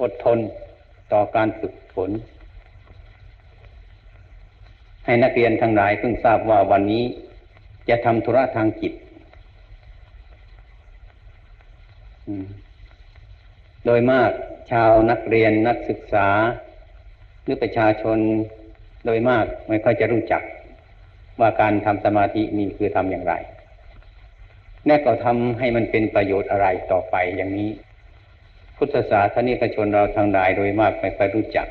อดทนต่อการฝึกฝน ให้นักเรียนทั้งหลายเพิ่งทราบว่าวันนี้จะทำธุระทางจิต โดยมากชาวนักเรียนนักศึกษา หรือประชาชนโดยมากไม่ค่อยจะรู้จัก ว่าการทำสมาธินี่คือทำอย่างไร แน่ก็ทำให้มันเป็นประโยชน์อะไรต่อไปอย่างนี้ พุทธศาสนิกชนเราทางใดโดยมากไม่ค่อยรู้จัก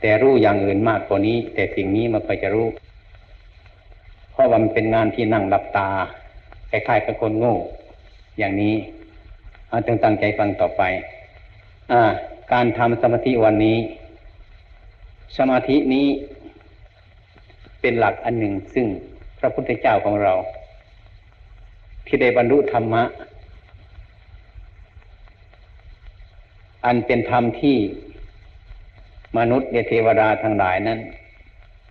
แต่รู้อย่างอื่นมากกว่านี้ แต่สิ่งนี้มันค่อยจะรู้ เพราะว่ามันเป็นงานที่นั่งหลับตาคล้ายๆกับคนโง่ อย่างนี้เอาจงตั้งใจฟังต่อไป อ่า การทำสมาธิวันนี้ สมาธินี้เป็นหลักอันหนึ่งซึ่งพระพุทธเจ้าของเรา ที่ได้บรรลุธรรมะ อันเป็นธรรมที่มนุษย์เทวดาทั้งหลายนั้น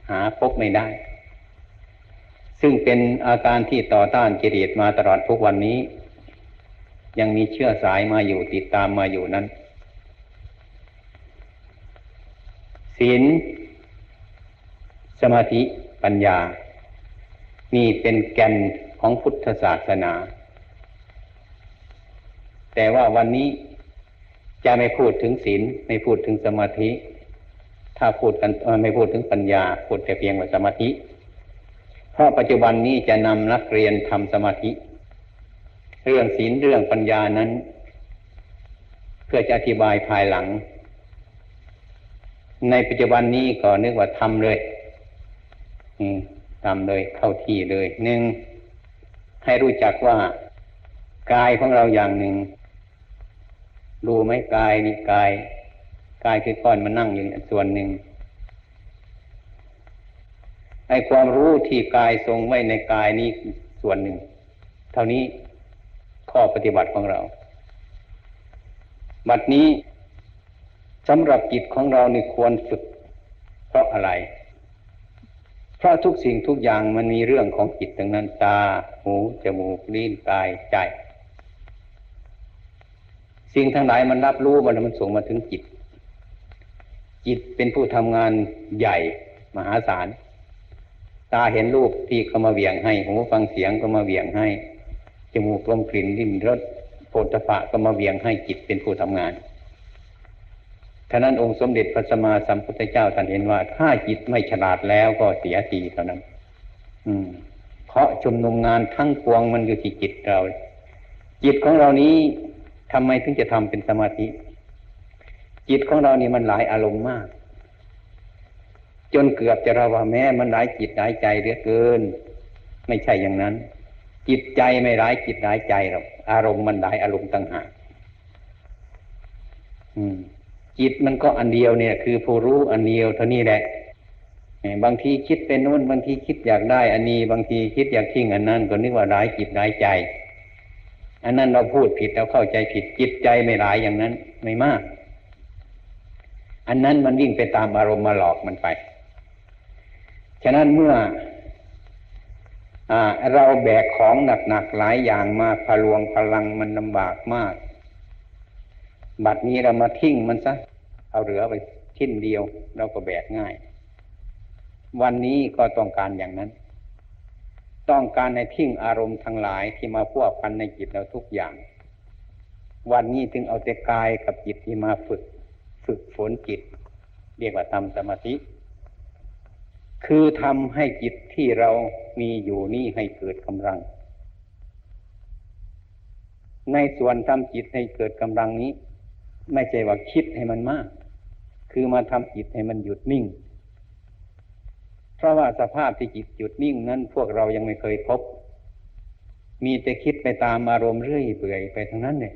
หาพบไม่ได้ ซึ่งเป็นอาการที่ต่อต้านกิเลสมาตลอดทุกวันนี้ ยังมีเชื่อสายมาอยู่ติดตามมาอยู่นั้น ศีลสมาธิปัญญา นี่เป็นแก่นของพุทธศาสนา แต่ว่าวันนี้ จะไม่พูดถึงศีลไม่พูดถึงสมาธิ ถ้าพูดกันไม่พูดถึงปัญญา พูดแต่เพียงว่าสมาธิ เพราะปัจจุบันนี้จะนำนักเรียนทำสมาธิ เรื่องศีลเรื่องปัญญานั้น เพื่อจะอธิบายภายหลัง ในปัจจุบันนี้ก็นึกว่าทำเลยทำเลยเข้าที่เลยหนึ่งให้รู้จักว่ากายของเราอย่างหนึ่ง รู้ไหมกายนี่กายกายคือก้อนมันนั่งอยู่ส่วนหนึ่งไอความรู้ที่กายทรงไว้ในกายนี้ส่วนหนึ่ง เท่านี้ข้อปฏิบัติของเรา บัดนี้สำหรับจิตของเรานี่ควรฝึก เพราะอะไร เพราะทุกสิ่งทุกอย่างมันมีเรื่องของจิตทั้งนั้นตา หู จมูก ลิ้น กาย ใจ สิ่งทั้งหลายมันรับรู้มันมันส่งมาถึงจิต จิตเป็นผู้ทำงานใหญ่มหาศาล ตาเห็นรูปที่เขามาเวียงให้หูฟังเสียงก็มาเวียงให้ จมูกลมกลิ่นลิ้นรสโผฏฐะก็มาเวียงให้จิตเป็นผู้ทำงานท่านั้นองค์สมเด็จพระสัมมาสัมพุทธเจ้าท่านเห็นว่า ถ้าจิตไม่ฉลาดแล้วก็เสียทีเท่านั้น อืม เพราะชุมนุมงานทั้งปวงมันอยู่ที่จิตเรา จิตของเรานี้ ทำไมถึงจะทำเป็นสมาธิ จิตของเรานี่มันหลายอารมณ์มาก จนเกือบจะเระว่าแม้มันหลายจิตหลายใจเหลือเกิน ไม่ใช่อย่างนั้น จิตใจไม่ร้ายจิตร้ายใจหรอกอารมณ์มันหลายอารมณ์ต่างหากจิตมันก็อันเดียวเนี่ย คือผู้รู้อันเดียวเท่านี้แหละบางทีคิดเป็นนู้นบางทีคิดอยากได้ อันนี้ บางทีคิดอยากทิ้งอันนั้นก็นึกว่าร้ายจิตร้ายใจ อันนั้นเราพูดผิดเราเข้าใจผิดจิตใจไม่ร้ายอย่างนั้นไม่มาก อันนั้นมันวิ่งไปตามอารมณ์มาหลอกมันไป ฉะนั้นเมื่อเราแบกของหนักๆหลายอย่างมาพลวงพลังมันลำบากมาก บัดนี้เรามาทิ้งมันซะเอาเหลือไปทิ้นเดียวเราก็แบกง่าย วันนี้ก็ต้องการอย่างนั้น ต้องการในทิ้งอารมณ์ทั้งหลายที่มาพัวพันในจิตเราทุกอย่าง วันนี้ถึงเอาแต่กายกับจิตที่มาฝึก ฝึกฝนจิต เรียกว่าทำสมาธิ คือทำให้จิตที่เรามีอยู่นี่ให้เกิดกำลัง ในส่วนทำจิตให้เกิดกำลังนี้ ไม่ใช่ว่าคิดให้มันมาก คือมาทำจิตให้มันหยุดนิ่ง ราะว่าสภาพที่จิตหยุดนิ่งนั้นพวกเรายังไม่เคยพบ มีแต่คิดไปตามอารมณ์เรื่อยเปื่อยไปทั้งนั้นเนี่ย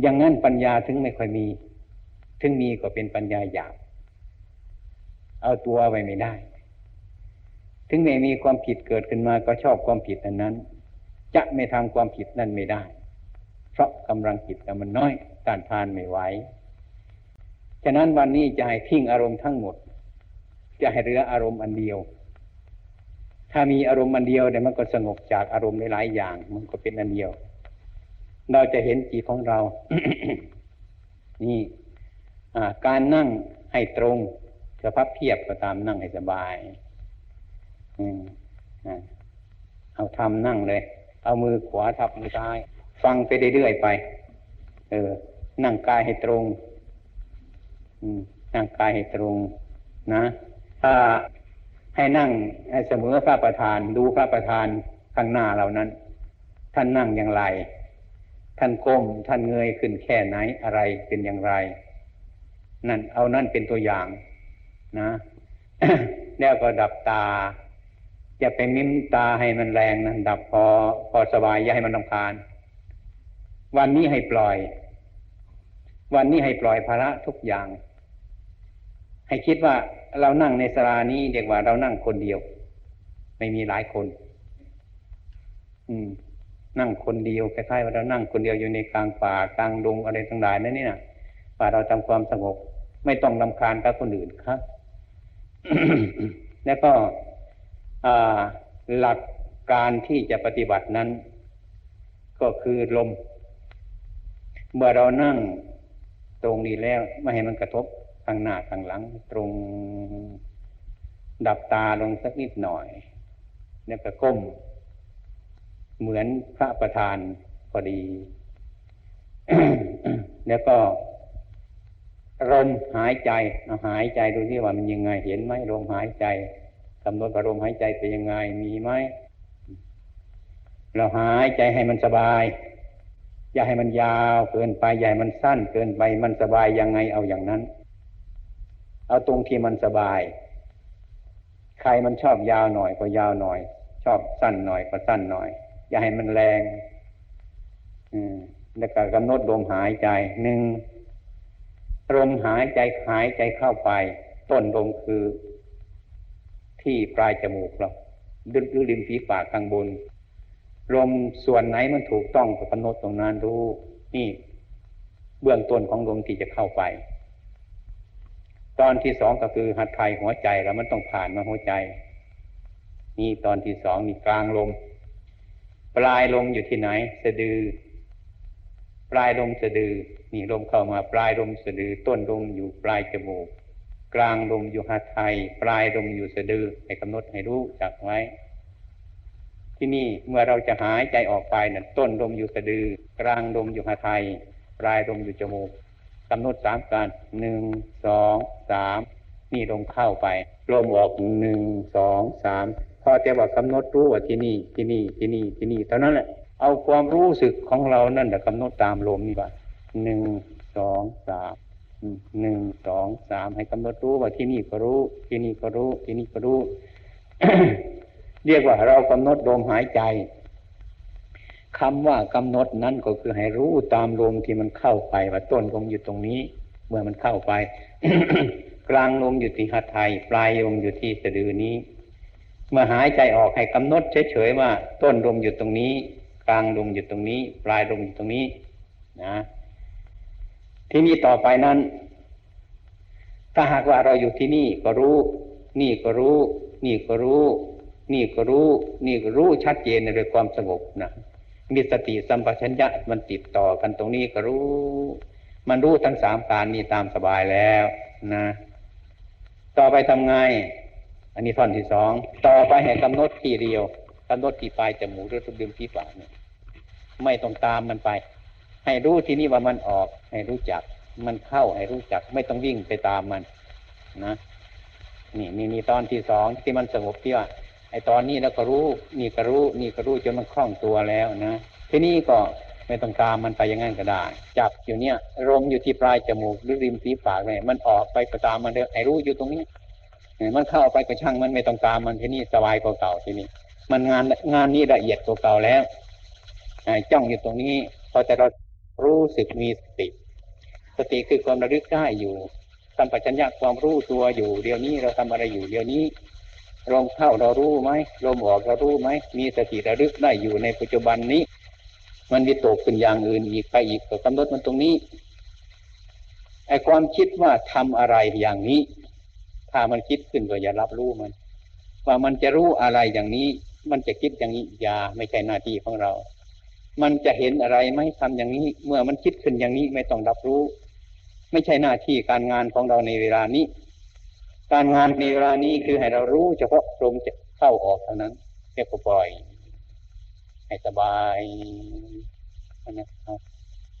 อย่างนั้นปัญญาถึงไม่ค่อยมี ถึงมีก็เป็นปัญญาหยาบเอาตัวไว้ไม่ได้ ถึงแม้มีความผิดเกิดขึ้นมาก็ชอบความผิดอันนั้น จะไม่ทำความผิดนั้นไม่ได้ เพราะกำลังจิตมันน้อยต้านทานไม่ไหวฉะนั้นวันนี้จะให้ทิ้งอารมณ์ทั้งหมด จะให้เหลืออารมณ์อันเดียว ถ้ามีอารมณ์อันเดียวเนี่ยมันก็สงบจากอารมณ์หลายอย่าง มันก็เป็นอันเดียว เราจะเห็นจิตของเรา นี่การนั่งให้ตรงจะพับเพียบก็ตามนั่งให้สบายเอาทำนั่งเลย เอามือขวาทับมือซ้าย ฟังไปเรื่อยๆไป เออ นั่งกายให้ตรงนั่งกายให้ตรงนะ ให้นั่งให้เสมอพระประธาน ดูพระประธานข้างหน้าเหล่านั้น ท่านนั่งอย่างไร ท่านก้มท่านเงยขึ้นแค่ไหนอะไรเป็นอย่างไร นั่นเอานั่นเป็นตัวอย่างนะแล้วก็ดับตา อย่าไปมิ้มตาให้มันแรงนะดับพอพอสบายอย่าให้มันลำคาญ วันนี้ให้ปล่อย วันนี้ให้ปล่อยภาระทุกอย่าง ให้คิดว่า เรานั่งในสรานี้เรียกว่าเรานั่งคนเดียว ไม่มีหลายคน อืม นั่งคนเดียวคล้ายๆว่าเรานั่งคนเดียวอยู่ในกลางป่ากลางดงอะไรทั้งหลายนั่นนี่นะป่าเราทำความสงบไม่ต้องลำคาญกับคนอื่นครับ แล้วก็หลักการที่จะปฏิบัตินั้น ก็คือลม เมื่อเรานั่งตรงนี้แล้ว ไม่ให้มันกระทบ ข้างหน้าข้างหลังตรง ดับตาลงสักนิดหน่อย แล้วก็ก้ม เหมือนพระประธานพอดี แล้วก็ลมหายใจหายใจดูที่ว่ามันยังไง เห็นไหมลมหายใจกำหนดอารมณ์หายใจเป็นยังไงมีไหมเราหายใจให้มันสบาย อย่าให้มันยาวเกินไปอย่าให้มันสั้นเกินไปมันสบายยังไงเอาอย่างนั้น เอาตรงที่มันสบาย ใครมันชอบยาวหน่อยก็ยาวหน่อย ชอบสั้นหน่อยก็สั้นหน่อย อย่าให้มันแรง อืมแล้วก็กำหนดลมหายใจหนึ่งลมหายใจหายใจเข้าไป ต้นลมคือ ที่ปลายจมูกเราดึงริมฝีปากข้างบนลมส่วนไหนมันถูกต้องก็กำหนดตรงนั้นรู้นี่ เบื้องต้นของลมที่จะเข้าไป ตอนที่สองก็คือหัดไทยหัวใจแล้วมันต้องผ่านมาหัวใจ นี่ตอนที่สองนี่กลางลม ปลายลมอยู่ที่ไหน สะดือ ปลายลมสะดือ นี่ลมเข้ามาปลายลมสะดือ ต้นลมอยู่ปลายจมูก กลางลมอยู่หาไทย ปลายลมอยู่สะดือให้กำหนดให้รู้จักไว้ ที่นี่เมื่อเราจะหายใจออกไปนั่นต้นลมอยู่สะดือ กลางลมอยู่หาไทย ปลายลมอยู่จมูก กำหนดสามการหนึ่งสองสามนี่ลมเข้าไปลมออกหนึ่งสองสามพอแต่ว่ากำหนดรู้ว่าที่นี่ที่นี่ที่นี่ที่นี่เท่านั้นแหละเอาความรู้สึกของเรานั่นแหละกำหนดตามลมนี่ว่าหนึ่งสองสามหนึ่งสองสามให้กำหนดรู้ว่าที่นี่ก็รู้ ที่นี่ก็รู้ ที่นี่ก็รู้ เรียกว่าเรากำหนดลมหายใจ คำว่ากำหนดนั้นก็คือให้รู้ตามลมที่มันเข้าไปว่าต้นลมอยู่ตรงนี้ เมื่อมันเข้าไป กลางลมอยู่ที่หัตถยปลายลมอยู่ที่สะดือนี้ เมื่อหายใจออกให้กำหนดเฉยๆว่า ต้นลมอยู่ตรงนี้ กลางลมอยู่ตรงนี้ ปลายลมอยู่ตรงนี้นะที่นี่ต่อไปนั้น ถ้าหากว่าเราอยู่ที่นี่ก็รู้ นี่ก็รู้ นี่ก็รู้ นี่ก็รู้ นี่ก็รู้ชัดเจนในความสงบนะ มีสติสัมปชัญญะมันติดต่อกันตรงนี้ก็รู้ มันรู้ทั้งสามการนี้ตามสบายแล้วนะ ต่อไปทำไง อันนี้ท่อนที่สอง ต่อไปให้กำหนดที่เดียวกำหนดที่ปลายจมูกหรือตุดึงที่ปากเนี่ยไม่ต้องตามมันไป ให้รู้ที่นี่ว่ามันออก ให้รู้จัก มันเข้าให้รู้จัก ไม่ต้องวิ่งไปตามมัน นะ นี่นี่นี่ตอนที่สองที่มันสงบที่ว่า ไอตอนนี้แล้วก็รู้นี่ก็รู้นี่ก็รู้จนมันคล่องตัวแล้วนะที่นี่ก็ไม่ต้องตามมันไปอย่างนั้นก็ได้ จับอยู่เนี่ยลมอยู่ที่ปลายจมูกหรือริมฝีปากเนี่ยมันออกไปก็ตามมันเด้อไอรู้อยู่ตรงนี้มันเข้าไปก็ช่างมันไม่ต้องตามมันที่นี่สบายกว่าเก่าที่นี่มันงานงานนี้ละเอียดกว่าเก่าแล้วจ้องอยู่ตรงนี้พอแต่เรารู้สึกมีสติ สติคือความระลึกได้อยู่สัมปชัญญะความรู้ตัวอยู่ เดี๋ยวนี้เราทำอะไรอยู่เดี๋ยวนี้ ลมเข้าเรารู้ไหมลมออกเรารู้ไหมมีสติระลึกได้อยู่ในปัจจุบันนี้ มันมีตกขึ้นอย่างอื่นอีกไปอีกก็กำหนดมันตรงนี้ไอความคิดว่าทำอะไรอย่างนี้ ถ้ามันคิดขึ้นก็อย่ารับรู้มัน ว่ามันจะรู้อะไรอย่างนี้ มันจะคิดอย่างนี้อย่าไม่ใช่หน้าที่ของเรา มันจะเห็นอะไรไหมทำอย่างนี้ เมื่อมันคิดขึ้นอย่างนี้ไม่ต้องรับรู้ ไม่ใช่หน้าที่การงานของเราในเวลานี้ การงานในเวลานี้คือให้เรารู้เฉพาะลมจะเข้าออกเท่านั้นเรียกว่าปล่อย ให้สบายนะครับ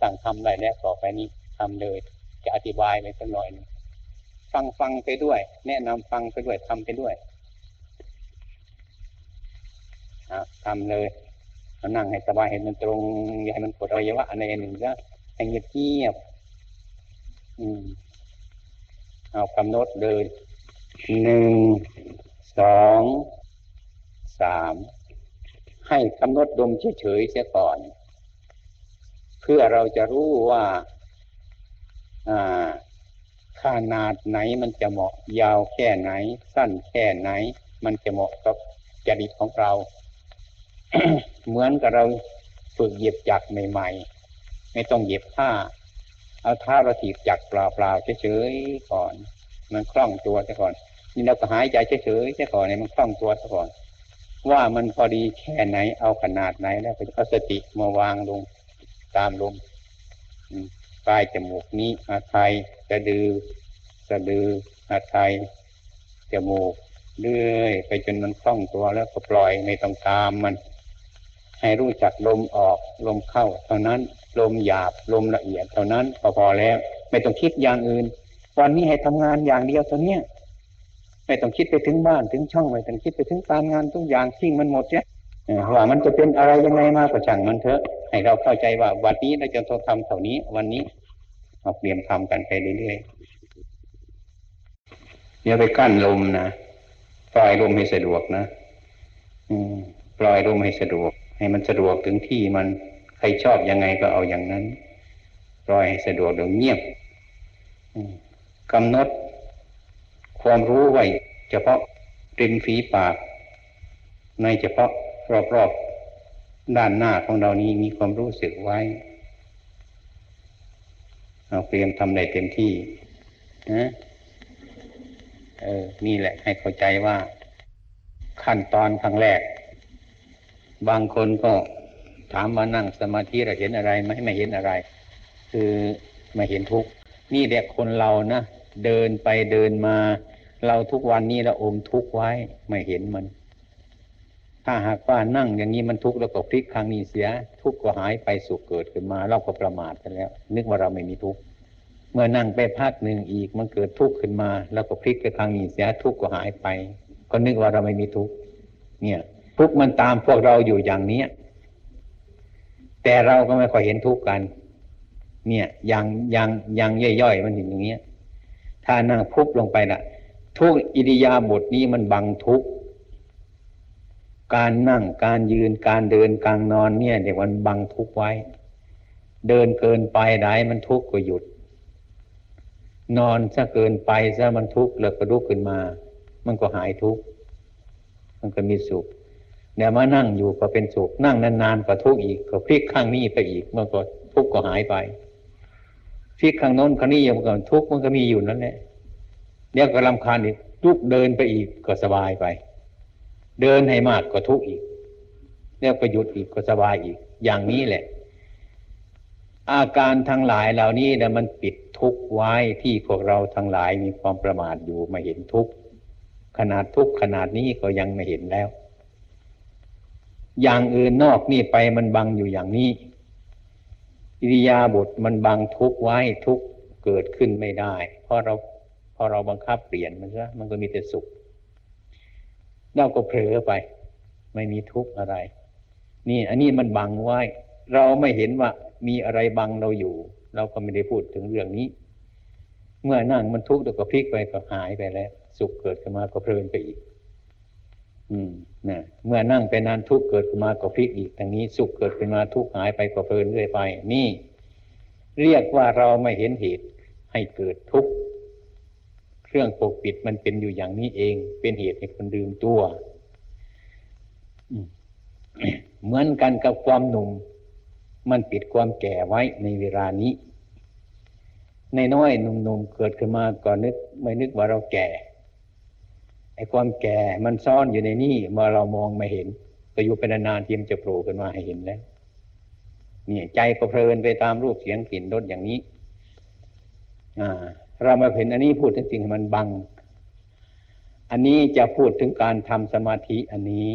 สั่งทำได้แล้วต่อไปนี้ทำเลย จะอธิบายไปสักหน่อยนึงฟังฟังไปด้วย แนะนำฟังไปด้วยทำไปด้วยะทำเลยเรานั่งให้สบายให้มันตรงอย่าให้มันปวดอวัยวะอะไรหนึ่งก็ให้เงียบเงียบอืมเอากำหนดเลย หนึ่งสองสามให้กำหนดดมเฉยๆเสียก่อน เพื่อเราจะรู้ว่าขนาดไหนมันจะเหมาะยาวแค่ไหน สั้นแค่ไหน มันจะเหมาะกับจริตของเรา เหมือนกับเราฝึกเหยียบจักรใหม่ๆ ไม่ต้องเหยียบผ้า เอาเท้าเราถีบจักรเปล่าๆเฉยๆก่อน มันคล่องตัวซะก่อน นี่เราก็หายใจเฉยๆซะก่อนเนี่ยมันคล่องตัวซะก่อน ว่ามันพอดีแค่ไหนเอาขนาดไหนแล้วก็เอาสติมาวางลงตามลมปลายจมูกนี้อาไทยสะดือสะดืออาไทยจมูกเรื่อยไปจนมันคล่องตัวแล้วก็ปล่อยไม่ต้องตามมัน ให้รู้จักลมออกลมเข้า เท่านั้น ลมหยาบลมละเอียดเท่านั้นพอพอแล้ว ไม่ต้องคิดอย่างอื่น วันนี้ให้ทำงานอย่างเดียวตัวเนี้ยไม่ต้องคิดไปถึงบ้านถึงช่องไม่ต้องคิดไปถึงการงานทุกอย่างทิ้งมันหมดเนี่ยว่ามันจะเป็นอะไรยังไงมาก็ช่างมันเถอะ ให้เราเข้าใจว่าวันนี้เราจะต้องทำเท่านี้ วันนี้เราเตรียมทำกันไปเรื่อยๆอย่าไปกั้นลมนะปล่อยลมให้สะดวกนะอืมปล่อยลมให้สะดวก ให้มันสะดวกถึงที่มันใครชอบยังไงก็เอาอย่างนั้น ปล่อยให้สะดวกเดี๋ยวเงียบ อืม กำหนดความรู้ไว้เฉพาะริมฝีปาก ในเฉพาะรอบๆด้านหน้าของเรานี้มีความรู้สึกไว้เราเตรียมทำได้เต็มที่นะเออ นี่แหละให้เข้าใจว่า ขั้นตอนครั้งแรก บางคนก็ถามว่านั่งสมาธิเราเห็นอะไรไหมไม่เห็นอะไร คือไม่เห็นทุกข์ นี่แหละคนเรานะเดินไปเดินมา เราทุกวันนี้เราอมทุกข์ไว้ไม่เห็นมัน ถ้าหากว่านั่งอย่างนี้มันทุกข์แล้วก็พลิกครั้งนี้เสีย ทุกข์ก็หายไปสุขเกิดขึ้นมา เราก็ประมาทไปแล้ว นึกว่าเราไม่มีทุกข์เมื่อนั่งไปพักหนึ่งอีกมันเกิดทุกข์ขึ้นมา แล้วก็พลิกไปครั้งนี้เสียทุกข์ก็หายไป ก็นึกว่าเราไม่มีทุกข์เนี่ย ทุกข์มันตามพวกเราอยู่อย่างเนี้ยแต่เราก็ไม่ค่อยเห็นทุกข์กัน เนี่ยย่างย่างย่างย่อยๆมันเห็นอย่างเงี้ย ถ้านั่งพุบลงไปน่ะ ทุกอิริยาบถนี้มันบังทุกการนั่งการยืนการเดินการนอนเนี่ยเดี๋ยวมันบังทุกไว้ เดินเกินไปได้มันทุกข์ก็หยุด นอนซะเกินไปซะมันทุกข์แล้วก็ลุกขึ้นมา มันก็หายทุกข์มันก็มีสุขเดี๋ยวมานั่งอยู่ก็เป็นสุขนั่งนานๆก็ทุกข์อีกก็พลิกข้างนี้ไปอีกมันก็ทุกข์ก็หายไป พลิกข้างโน้นข้างนี้ยังก็ทุกข์มันก็มีอยู่นั่นแหละเดี๋ยวก็ลำคาญอีกลุกเดินไปอีกก็สบายไป เดินให้มากก็ทุกข์อีกเดี๋ยวก็หยุดอีกก็สบายอีก อย่างนี้แหละ อาการทั้งหลายเหล่านี้นะมันปิดทุกข์ไว้ที่พวกเราทั้งหลายมีความประมาทอยู่ไม่เห็นทุกข์ขนาดทุกข์ขนาดนี้ก็ยังไม่เห็นแล้ว อย่างอื่นนอกนี่ไปมันบังอยู่อย่างนี้ อิริยาบถมันบังทุกไว้ทุกเกิดขึ้นไม่ได้ เพราะเราพอเราบังคับเปลี่ยนมันซะมันก็มีแต่สุขเราก็เผลอไป ไม่มีทุกข์อะไร นี่ อันนี้มันบังไว้ เราไม่เห็นว่ามีอะไรบังเราอยู่ เราก็ไม่ได้พูดถึงเรื่องนี้ เมื่อนั่งมันทุกข์แล้วก็พลิกไปก็หายไปแล้ว สุขเกิดขึ้นมาก็เพลินไปอีก อืมนะเมื่อนั่งไปนานทุกเกิดขึ้นมาก็พลิกอีกทางนี้สุขเกิดขึ้นมาทุกหายไปก็เพลินเรื่อยไป นี่ เรียกว่าเราไม่เห็นเหตุให้เกิดทุกข์เครื่องปกปิดมันเป็นอยู่อย่างนี้เอง เป็นเหตุให้คนดื่มตัวเหมือนกันกับความหนุ่ม มันปิดความแก่ไว้ในเวลานี้ในน้อยหนุ่มๆเกิดขึ้นมาก่อนนึก ไม่นึกว่าเราแก่ ไอ้ความแก่มันซ่อนอยู่ในนี่เมื่อเรามองไม่เห็นก็อยู่เป็นนานๆทีมจะโผล่ขึ้นมาให้เห็นแล้วเนี่ยใจก็เพลินไปตามรูปเสียงกลิ่นรสอย่างนี้ อ่า เรามาเห็นอันนี้พูดถึงสิ่งมันบัง อันนี้จะพูดถึงการทำสมาธิอันนี้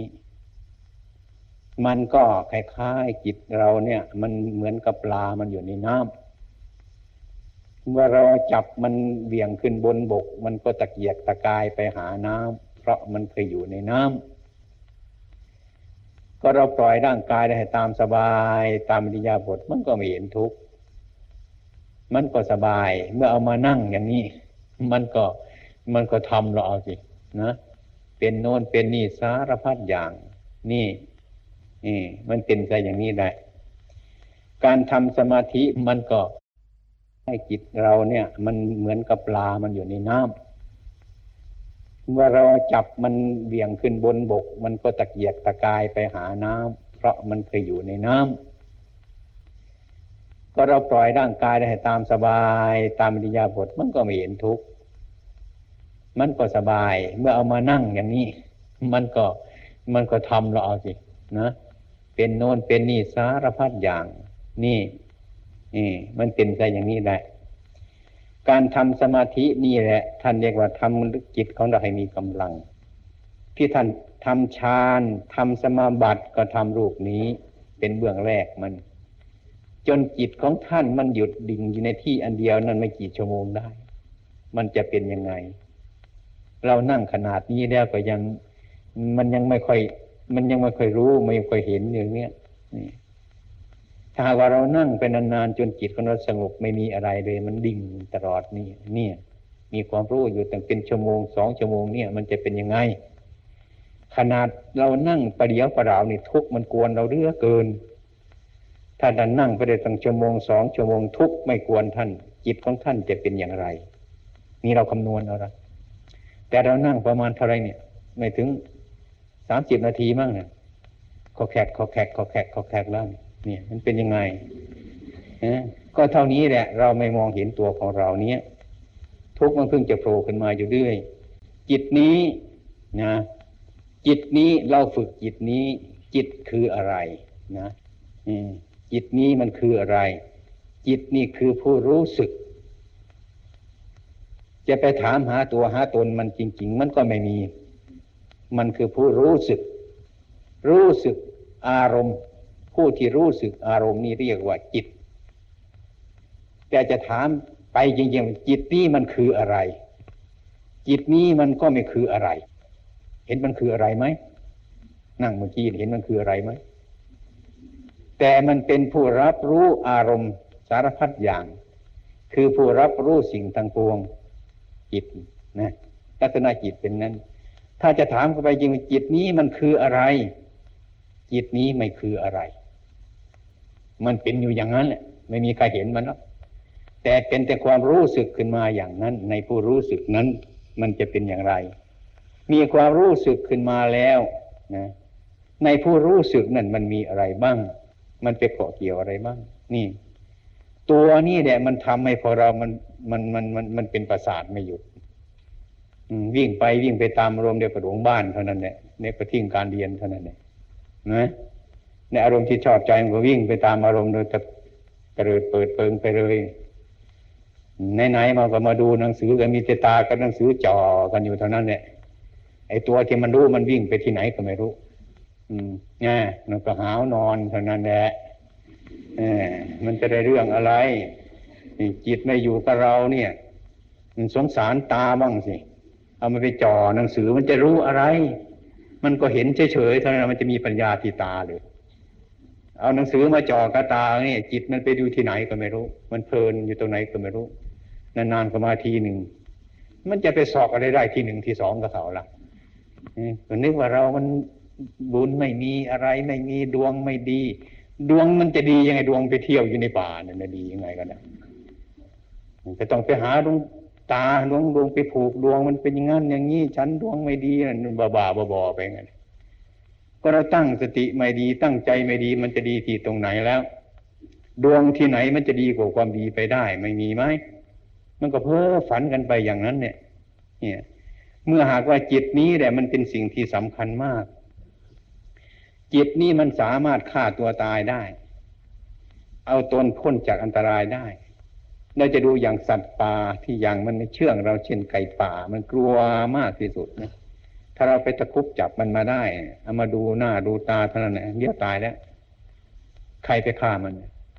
มันก็คล้ายๆจิตเราเนี่ย มันเหมือนกับปลามันอยู่ในน้ำ เมื่อเราจับมันเบี่ยงขึ้นบนบก มันก็ตะเกียกตะกายไปหาน้ำเพราะมันเคยอยู่ในน้ำก็เราปล่อยร่างกายได้ตามสบายตามอิริยาบถมันก็ไม่เห็นทุกข์มันก็สบาย เมื่อเอามานั่งอย่างนี้ มันก็มันก็ทำเราเอาสินะเป็นโน่นเป็นนี่สารพัดอย่าง นี่นี่มันเป็นไปอย่างนี้ได้ การทำสมาธิมันก็ ให้จิตเราเนี่ย มันเหมือนกับปลามันอยู่ในน้ำเมื่อเราจับมันเบี่ยงขึ้นบนบก มันก็ตะเกียกตะกายไปหาน้ำเพราะมันเคยอยู่ในน้ำก็เราปล่อยร่างกายได้ตามสบายตามอิริยาบถมันก็ไม่เห็นทุกข์มันก็สบาย เมื่อเอามานั่งอย่างนี้ มันก็มันก็ทำเราเอาสินะเป็นโน่นเป็นนี่สารพัดอย่างนี่ นี่มันเป็นไปอย่างนี้ได้การทำสมาธินี่แหละ ท่านเรียกว่าทำจิตของเราให้มีกำลัง ที่ท่านทำฌานทำสมาบัติก็ทำรูปนี้ เป็นเบื้องแรกมัน จนจิตของท่านมันหยุดดิ่งอยู่ในที่อันเดียวนั้นไม่กี่ชั่วโมงได้ มันจะเป็นยังไง เรานั่งขนาดนี้แล้วก็ยัง มันยังไม่ค่อย มันยังไม่ค่อยรู้ไม่ค่อยเห็นอย่างเนี้ยนี่ ถ้าว่าเรานั่งเป็นนานๆจนจิตของเราสงบไม่มีอะไรเลยมันดิ่งตลอดนี่เนี่ย มีความรู้อยู่ตั้งเป็นชั่วโมงสองชั่วโมงเนี่ยมันจะเป็นยังไง ขนาดเรานั่งประเดียวประดาวนี่ทุกมันกวนเราเรื่อเกิน ถ้าท่านนั่งไปได้ตั้งชั่วโมงสองชั่วโมงทุกไม่กวนท่าน จิตของท่านจะเป็นอย่างไร นี่เราคำนวณเอาละแต่เรานั่งประมาณเท่าไรเนี่ย ไม่ถึงสามสิบนาทีมั้งเนี่ยขอแขกขอแขกขอแขกขอแขกแล้วเนี่ย เนี่ยมันเป็นยังไงนะก็เท่านี้แหละ เราไม่มองเห็นตัวของเราเนี้ยทุกมันเพิ่งจะโผล่ขึ้นมาอยู่เรื่อยจิตนี้นะจิตนี้เราฝึกจิตนี้ จิตคืออะไรนะจิตนี้มันคืออะไร จิตนี่คือผู้รู้สึก จะไปถามหาตัวหาตนมันจริง ๆ มันก็ไม่มี มันคือผู้รู้สึก รู้สึกอารมณ์ ผู้ที่รู้สึกอารมณ์นี้เรียกว่าจิต แต่จะถามไปจริงๆจิตนี้มันคืออะไร จิตนี้มันก็ไม่คืออะไร เห็นมันคืออะไรไหมนั่งเมื่อกี้เห็นมันคืออะไรไหมแต่มันเป็นผู้รับรู้อารมณ์สารพัดอย่าง คือผู้รับรู้สิ่งต่างปวงจิตนะลักษณะจิตเป็นนั้น ถ้าจะถามเข้าไปจริงจิตนี้มันคืออะไร จิตนี้ไม่คืออะไร มันเป็นอยู่อย่างนั้นแหละไม่มีใครเห็นมันหรอกแต่เป็นแต่ความรู้สึกขึ้นมาอย่างนั้น ในผู้รู้สึกนั้น มันจะเป็นอย่างไร มีความรู้สึกขึ้นมาแล้วนะในผู้รู้สึกนั้นมันมีอะไรบ้าง มันไปเกาะเกี่ยวอะไรบ้าง นี่ ตัวนี้แหละมันทำให้พอเรามันมันมันมันมันเป็นประสาทไม่หยุดวิ่งไปวิ่งไปตามอารมเดียวกับหลวงบ้านเท่านั้นแหละเนี่ยก็ทิ้งการเรียนเท่านั้นแหละนะ ในอารมณ์ที่ชอบใจมันก็วิ่งไปตามอารมณ์โดยจะกระเริดเปิดเปิงไปเลยไหนๆมาก็มาดูหนังสือกันมีตตากับหนังสือจ่อกันอยู่เท่านั้นแหละไอ้ตัวที่มันรู้มันวิ่งไปที่ไหนก็ไม่รู้ อืมง่ายมันก็หาวนอนเท่านั้นแหละเออมันจะได้เรื่องอะไรจิตไม่อยู่กับเราเนี่ย มันสงสารตาบ้างสิเอามาไปจ่อหนังสือมันจะรู้อะไร มันก็เห็นเฉยๆเท่านั้นมันจะมีปัญญาที่ตาเลย เอาหนังสือมาจ่อกระตาเนี่ยจิตมันไปดูที่ไหนก็ไม่รู้ มันเพลินอยู่ตรงไหนก็ไม่รู้ นานๆก็มาทีหนึ่งมันจะไปสอกอะไรได้ทีหนึ่งทีสองก็เท่าละก็นึกว่าเรามันบุญไม่มีอะไรไม่มีดวงไม่ดี ดวงมันจะดียังไงดวงไปเที่ยวอยู่ในป่าเนี่ยดียังไงกันนะจะต้องไปหาดวงตาดวงดวงไปผูกดวงมันเป็นอย่างนั้นอย่างนี้ฉันดวงไม่ดีนั่นบ้าบ้าบอไปงั้น ก็เราตั้งสติไม่ดี ตั้งใจไม่ดี มันจะดีที่ตรงไหนแล้ว ดวงที่ไหนมันจะดีกว่าความดีไปได้ ไม่มีไหมมันก็เพ้อฝันกันไปอย่างนั้นเนี่ย เนี่ย เมื่อหากว่าจิตนี้แหละมันเป็นสิ่งที่สำคัญมาก จิตนี้มันสามารถฆ่าตัวตายได้ เอาตนพ้นจากอันตรายได้เราจะดูอย่างสัตว์ป่าที่อย่างมันเชื่องเราเช่นไก่ป่า มันกลัวมากที่สุดนะ ถ้าเราไปตะคุบจับมันมาได้เอามาดูหน้าดูตาเท่านั้นแหละเดี๋ยวตายแล้ว ใครไปฆ่ามัน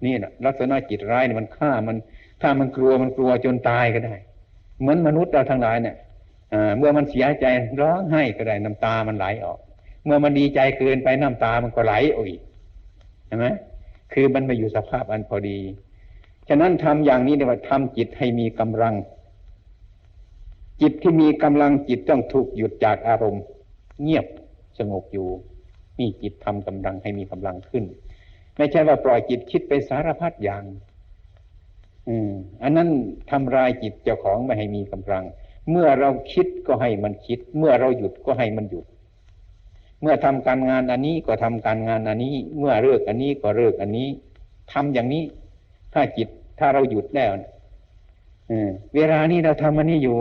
นี่แหละลักษณะจิตร้ายเนี่ยมันฆ่ามัน ถ้ามันกลัวมันกลัวจนตายก็ได้ เหมือนมนุษย์เราทั้งหลายเนี่ยเมื่อมันเสียใจร้องไห้ก็ได้น้ำตามันไหลออก เมื่อมันดีใจเกินไปน้ำตามันก็ไหลออกอีกใช่ไหมคือมันมาอยู่สภาพอันพอดี ฉะนั้นทำอย่างนี้เรียว่าทำจิตให้มีกำลัง จิตที่มีกำลังจิตต้องถูกหยุดจากอารมณ์ เงียบสงบอยู่นี่จิตทำกำลังให้มีกำลังขึ้น ไม่ใช่ว่าปล่อยจิตคิดไปสารพัดอย่าง อืม อันนั้นทำลายจิตเจ้าของไม่ให้มีกำลัง เมื่อเราคิดก็ให้มันคิด เมื่อเราหยุดก็ให้มันหยุด เมื่อทำการงานอันนี้ก็ทำการงานอันนี้ เมื่อเลิกอันนี้ก็เลิกอันนี้ทำอย่างนี้ ถ้าจิตถ้าเราหยุดแล้วเวลานี้เราทำอันนี้อยู่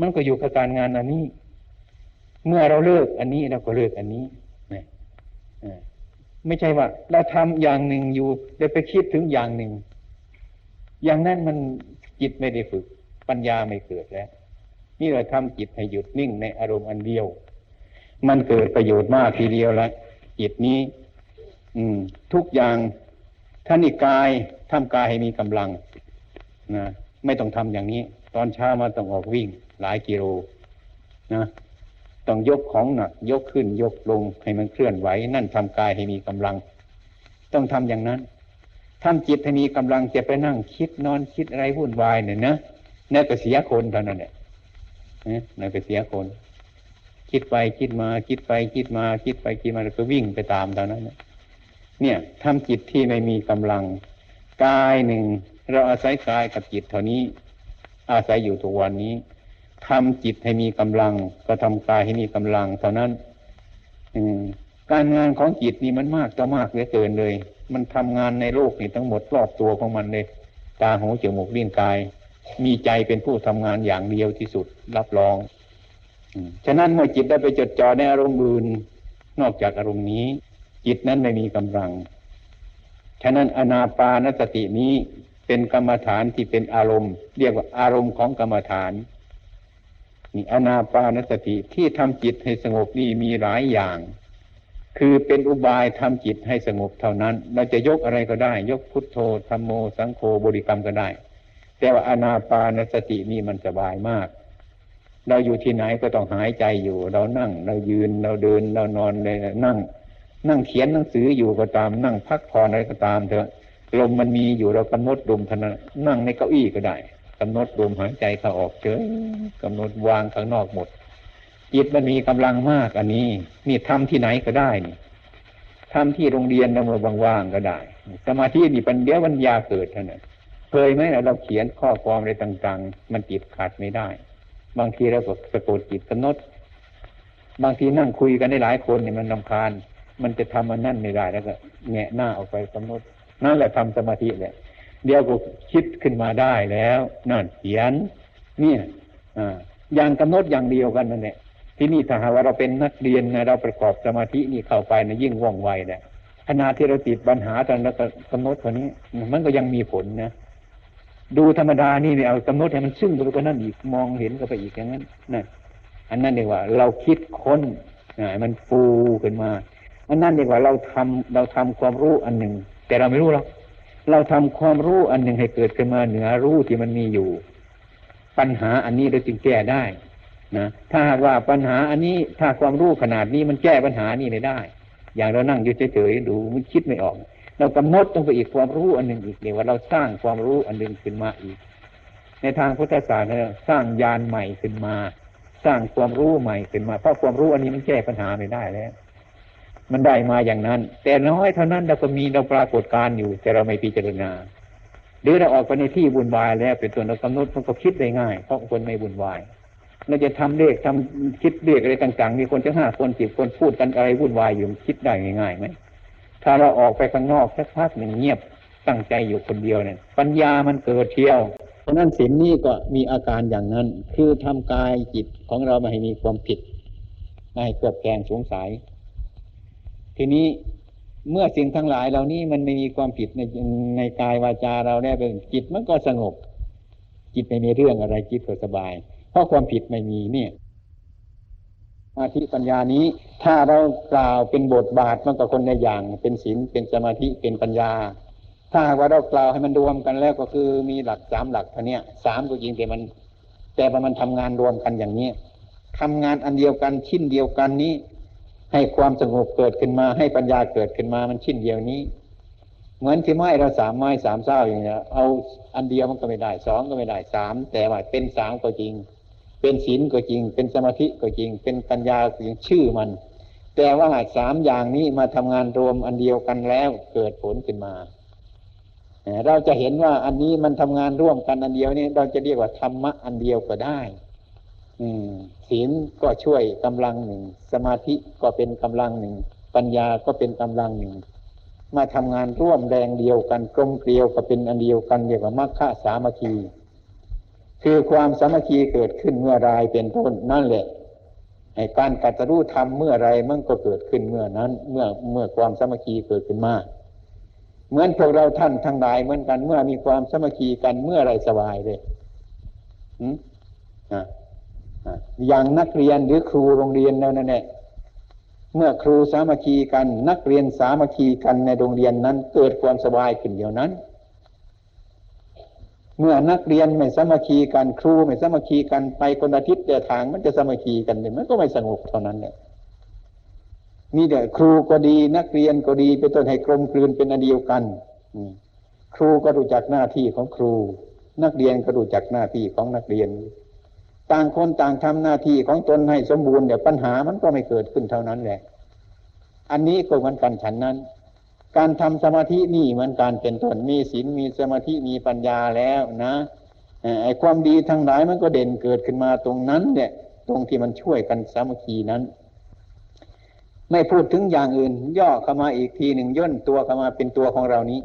มันก็อยู่กับการงานอันนี้ เมื่อเราเลิกอันนี้เราก็เลิกอันนี้นะไม่ใช่ว่า เราทำอย่างหนึ่งอยู่เดี๋ยวไปคิดถึงอย่างหนึ่ง อย่างนั้นมันจิตไม่ได้ฝึก ปัญญาไม่เกิดแล้ว นี่เราทำจิตให้หยุดนิ่งในอารมณ์อันเดียว มันเกิดประโยชน์มากทีเดียวละจิตนี้ อืม ทุกอย่างท่านิกายทำกายให้มีกำลังนะไม่ต้องทำอย่างนี้ ตอนเช้ามาต้องออกวิ่ง หลายกิโลนะต้องยกของหนักยกขึ้นยกลงให้มันเคลื่อนไหว นั่นทำกายให้มีกำลัง ต้องทำอย่างนั้นทำจิตให้มีกำลังจะไปนั่งคิดนอนคิดอะไรวุ่นวายเนี่ยนะนั่นก็เสียคนเท่านั้นเนี่ยนั่นก็เสียคน คิดไปคิดมาคิดไปคิดมาคิดไปคิดมาแล้วก็วิ่งไปตามเท่านั้นเนี่ยทำจิตที่ไม่มีกำลังกายหนึ่งเราอาศัยกายกับจิตเท่านี้ อาศัยอยู่ทุกวันนี้ ทำจิตให้มีกำลัง ก็ทำกายให้มีกำลัง เท่านั้นการงานของจิตนี่มันมากต่อมากเหลือเกินเลย มันทำงานในโลกนี่ทั้งหมดรอบตัวของมันเลยตาหูจมูกลิ้นกาย มีใจเป็นผู้ทำงานอย่างเดียวที่สุดรับรองฉะนั้นเมื่อจิตได้ไปจดจ่อในอารมณ์อื่นนอกจากอารมณ์นี้ จิตนั้นไม่มีกำลัง ฉะนั้นอนาปานสตินี้เป็นกรรมฐานที่เป็นอารมณ์ เรียกว่าอารมณ์ของกรรมฐาน อนาปานสติที่ทำจิตให้สงบนี่มีหลายอย่าง คือเป็นอุบายทำจิตให้สงบเท่านั้น เราจะยกอะไรก็ได้ ยกพุทโธธรรมโมสังโฆบริกรรมก็ได้ แต่ว่าอนาปานสตินี่มันสบายมาก เราอยู่ที่ไหนก็ต้องหายใจอยู่ เรานั่ง เรายืนเราเดินเรานอนเลยนั่ง นั่งเขียนหนังสืออยู่ก็ตาม นั่งพักผ่อนอะไรก็ตามเถอะลมมันมีอยู่เรากำหนดลมท่านั่งในเก้าอี้ก็ได้ กำหนดลมหายใจเข้าออกเฉยกำหนดวางข้างนอกหมด จิตมันมีกำลังมากอันนี้ นี่ทำที่ไหนก็ได้นี่ทำที่โรงเรียนนะเมื่อว่างๆก็ได้ สมาธินี่ปัญญาปัญญาเกิดเท่านั้นเคยไหมเราเขียนข้อความอะไรต่างๆ มันจิตขาดไม่ได้ บางทีเราก็สะกดจิตกำหนด บางทีนั่งคุยกันได้หลายคนเนี่ยมันลำคาญ มันจะทำมันนั่นไม่ได้แล้วก็แงะหน้าออกไปกำหนดนั่นแหละทำสมาธิแหละ เดี๋ยวก็คิดขึ้นมาได้แล้วนั่นเขียนเนี่ยอย่างกำหนดอย่างเดียวกันนั่นแหละที่นี่ถ้าหากว่าเราเป็นนักเรียนนะเราประกอบสมาธินี่เข้าไปนะยิ่งว่องไวแหละขณะที่เราติดปัญหาตอนเรากำหนดตัวนี้ มันก็ยังมีผลนะดูธรรมดานี่เนี่ยเอากำหนดให้มันซึ่งไปกว่านั้นอีกมองเห็นก็ไปอีกอย่างนั้นนั่นอันนั้นเรียกว่า เราคิดค้นมันฟูขึ้นมาอันนั้นเรียกว่าเราทำเราทำความรู้อันหนึ่งแต่เราไม่รู้หรอก เราทำความรู้อันหนึ่งให้เกิดขึ้นมาเหนือรู้ที่มันมีอยู่ ปัญหาอันนี้เราจึงแก้ได้นะถ้าหากว่าปัญหาอันนี้ถ้าความรู้ขนาดนี้มันแก้ปัญหานี้ไม่ได้ อย่างเรานั่งอยู่เฉยๆดูมันคิดไม่ออก เรากำหนดต้องไปอีกความรู้อันหนึ่งอีกเดียว่าเราสร้างความรู้อันหนึ่งขึ้นมาอีก ในทางพุทธศาสนาสร้างยานใหม่ขึ้นมา สร้างความรู้ใหม่ขึ้นมา เพราะความรู้อันนี้มันแก้ปัญหาไม่ได้แล้ว มันได้มาอย่างนั้น แต่น้อยเท่านั้นเราก็มีเราปรากฏการอยู่ แต่เราไม่พิจารณา หรือเราออกไปในที่บุญวายแล้วเป็นตัวเรากำหนดมันก็คิดได้ง่าย เพราะคนไม่บุญวายเราจะทำเลขทำคิดเลขอะไรต่าง ๆ มีคนจะห้าคนสิบคนพูดกันอะไรวุ่นวายอยู่คิดได้ง่ายๆไหมถ้าเราออกไปข้างนอกสักพักหนึ่งเงียบตั้งใจอยู่คนเดียวเนี่ย ปัญญามันเกิดเที่ยว เพราะนั้นศีลนี้ก็มีอาการอย่างนั้น คือทำกายจิตของเราไม่ให้มีความผิดไม่ให้เกิดแกงสงสัย ทีนี้เมื่อสิ่งทั้งหลายเหล่านี้มันไม่มีความผิดในในกายวาจาเราได้เป็นจิตมันก็สงบ จิตไม่มีเรื่องอะไรจิตก็สบาย เพราะความผิดไม่มีเนี่ยสมาธิปัญญานี้ ถ้าเรากล่าวเป็นบทบาทมันก็คนในอย่าง เป็นศีลเป็นสมาธิเป็นปัญญา ถ้าว่าเรากล่าวให้มันรวมกันแล้วก็คือมีหลักสามหลักเท่านี้สามก็จริงแต่มัน แต่มันทำงานรวมกันอย่างนี้ทำงานอันเดียวกันชิ้นเดียวกันนี้ ให้ความสงบเกิดขึ้นมา ให้ปัญญาเกิดขึ้นมามันชิ้นเดียวนี้ เหมือนที่ไม้เราสามไม้สามเส้าอย่างเงี้ยเอาอันเดียวมันก็ไม่ได้สองก็ไม่ได้สามแต่ว่าเป็นสามก็จริง เป็นศีลก็จริง เป็นสมาธิก็จริง เป็นปัญญาก็จริงชื่อมัน แต่ว่าสามอย่างนี้มาทำงานรวมอันเดียวกันแล้วเกิดผลขึ้นมาเราจะเห็นว่าอันนี้มันทำงานร่วมกันอันเดียวนี่เราจะเรียกว่าธรรมะอันเดียวก็ได้ ศีลก็ช่วยกำลังหนึ่ง สมาธิก็เป็นกำลังหนึ่ง ปัญญาก็เป็นกำลังหนึ่ง มาทำงานร่วมแรงเดียวกันกลมเกลียวก็เป็นอันเดียวกันเรียกว่ามรรคสามัคคีคือความสามัคคีเกิดขึ้นเมื่อไรเป็นต้นนั่นแหละไอ้การกัตรู้ธรรมเมื่อไรมันก็เกิดขึ้นเมื่อนั้น เมื่อเมื่อความสามัคคีเกิดขึ้นมาเหมือนพวกเราท่านทั้งหลายเหมือนกันเมื่อมีความสามัคคีกันเมื่อไรสบายเลยอืมอะ อย่างนักเรียนหรือครูโรงเรียนนั่นแหละเมื่อครูสามัคคีกัน นักเรียนสามัคคีกันในโรงเรียนนั้น เกิดความสบายขึ้นเดียวนั้น เมื่อนักเรียนไม่สามัคคีกันครูไม่สามัคคีกันไปคนอาทิตย์เดียทางมันจะสามัคคีกันเลยมันก็ไม่สงบเท่านั้นแหละมีแต่ครูก็ดีนักเรียนก็ดีเป็นต้นให้กลมกลืนเป็นอันเดียวกันครูก็รู้จักหน้าที่ของครู นักเรียนก็รู้จักหน้าที่ของนักเรียน ต่างคนต่างทำหน้าที่ของตนให้สมบูรณ์เดี๋ยวปัญหามันก็ไม่เกิดขึ้นเท่านั้นแหละ อันนี้ก็เหมือนกันฉันนั้น การทำสมาธินี่เหมือนการเป็นต้นมีศีลมีสมาธิมีปัญญาแล้วนะไอ้ความดีทั้งหลายมันก็เด่นเกิดขึ้นมาตรงนั้นเนี่ยตรงที่มันช่วยกันสามัคคีนั้น ไม่พูดถึงอย่างอื่น ย่อเข้ามาอีกทีหนึ่งย่นตัวเข้ามาเป็นตัวของเรานี้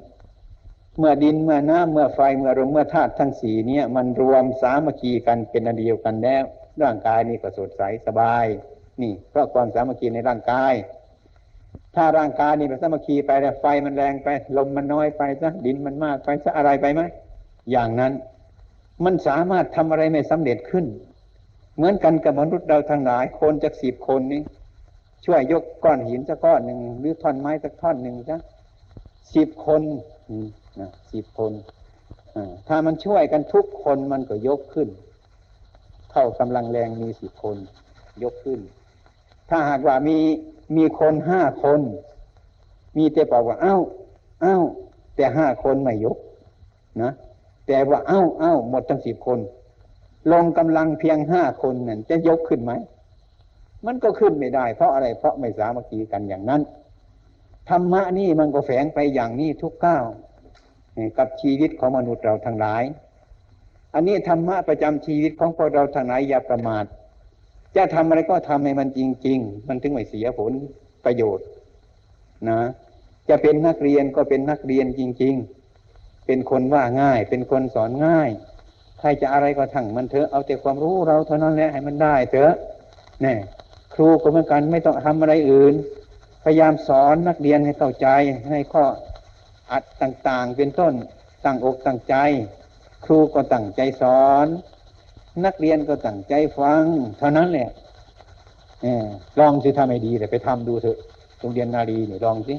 เมื่อดินเมื่อน้ำเมื่อไฟเมื่อลมเมื่อธาตุทั้งสี่เนี่ยมันรวมสามัคคีกันเป็นอันเดียวกันแล้ว ร่างกายนี่ก็สดใสสบาย นี่ เพราะความสามัคคีในร่างกาย ถ้าร่างกายนี่เป็นสามัคคีไปแล้วไฟมันแรงไปลมมันน้อยไปซะดินมันมากไปซะอะไรไปไหมอย่างนั้นมันสามารถทำอะไรไม่สำเร็จขึ้น เหมือนกันกับมนุษย์เราทั้งหลายคนจากสิบคนนี้ช่วยยกก้อนหินสักก้อนหนึ่งหรือท่อนไม้สักท่อนหนึ่งจ้ะสิบคน นะสิบคนถ้ามันช่วยกันทุกคนมันก็ยกขึ้น เท่ากำลังแรงมีสิบคน ยกขึ้น ถ้าหากว่ามีมีคนห้าคน มีแต่บอกว่า เอ้า เอ้า แต่ห้าคนไม่ยก นะแต่ว่าเอ้าเอ้าหมดทั้งสิบคน ลงกำลังเพียงห้าคนนั่นจะยกขึ้นไหม มันก็ขึ้นไม่ได้ เพราะอะไรเพราะไม่สามัคคีกันอย่างนั้นธรรมะนี่มันก็แฝงไปอย่างนี้ทุกก้าว กับชีวิตของมนุษย์เราทั้งหลาย อันนี้ธรรมะประจำชีวิตของพวกเราทั้งหลายอย่าประมาท จะทำอะไรก็ทำให้มันจริง ๆ มันถึงไม่เสียผลประโยชน์นะ จะเป็นนักเรียนก็เป็นนักเรียนจริง ๆ เป็นคนว่าง่าย เป็นคนสอนง่าย ใครจะอะไรก็ทั้งมันเถอะเอาแต่ความรู้เราเท่านั้นแหละให้มันได้เถอะแน่ครูก็เหมือนกันไม่ต้องทำอะไรอื่น พยายามสอนนักเรียนให้เข้าใจให้ข้อ อัดต่างๆ เป็นต้นตั้งอกตั้งใจ ครูก็ตั้งใจสอน นักเรียนก็ตั้งใจฟัง เท่านั้นแหละลองสิทำให้ดีแต่ไปทำดูเถอะโรงเรียนนารีเนี่ยลองสิ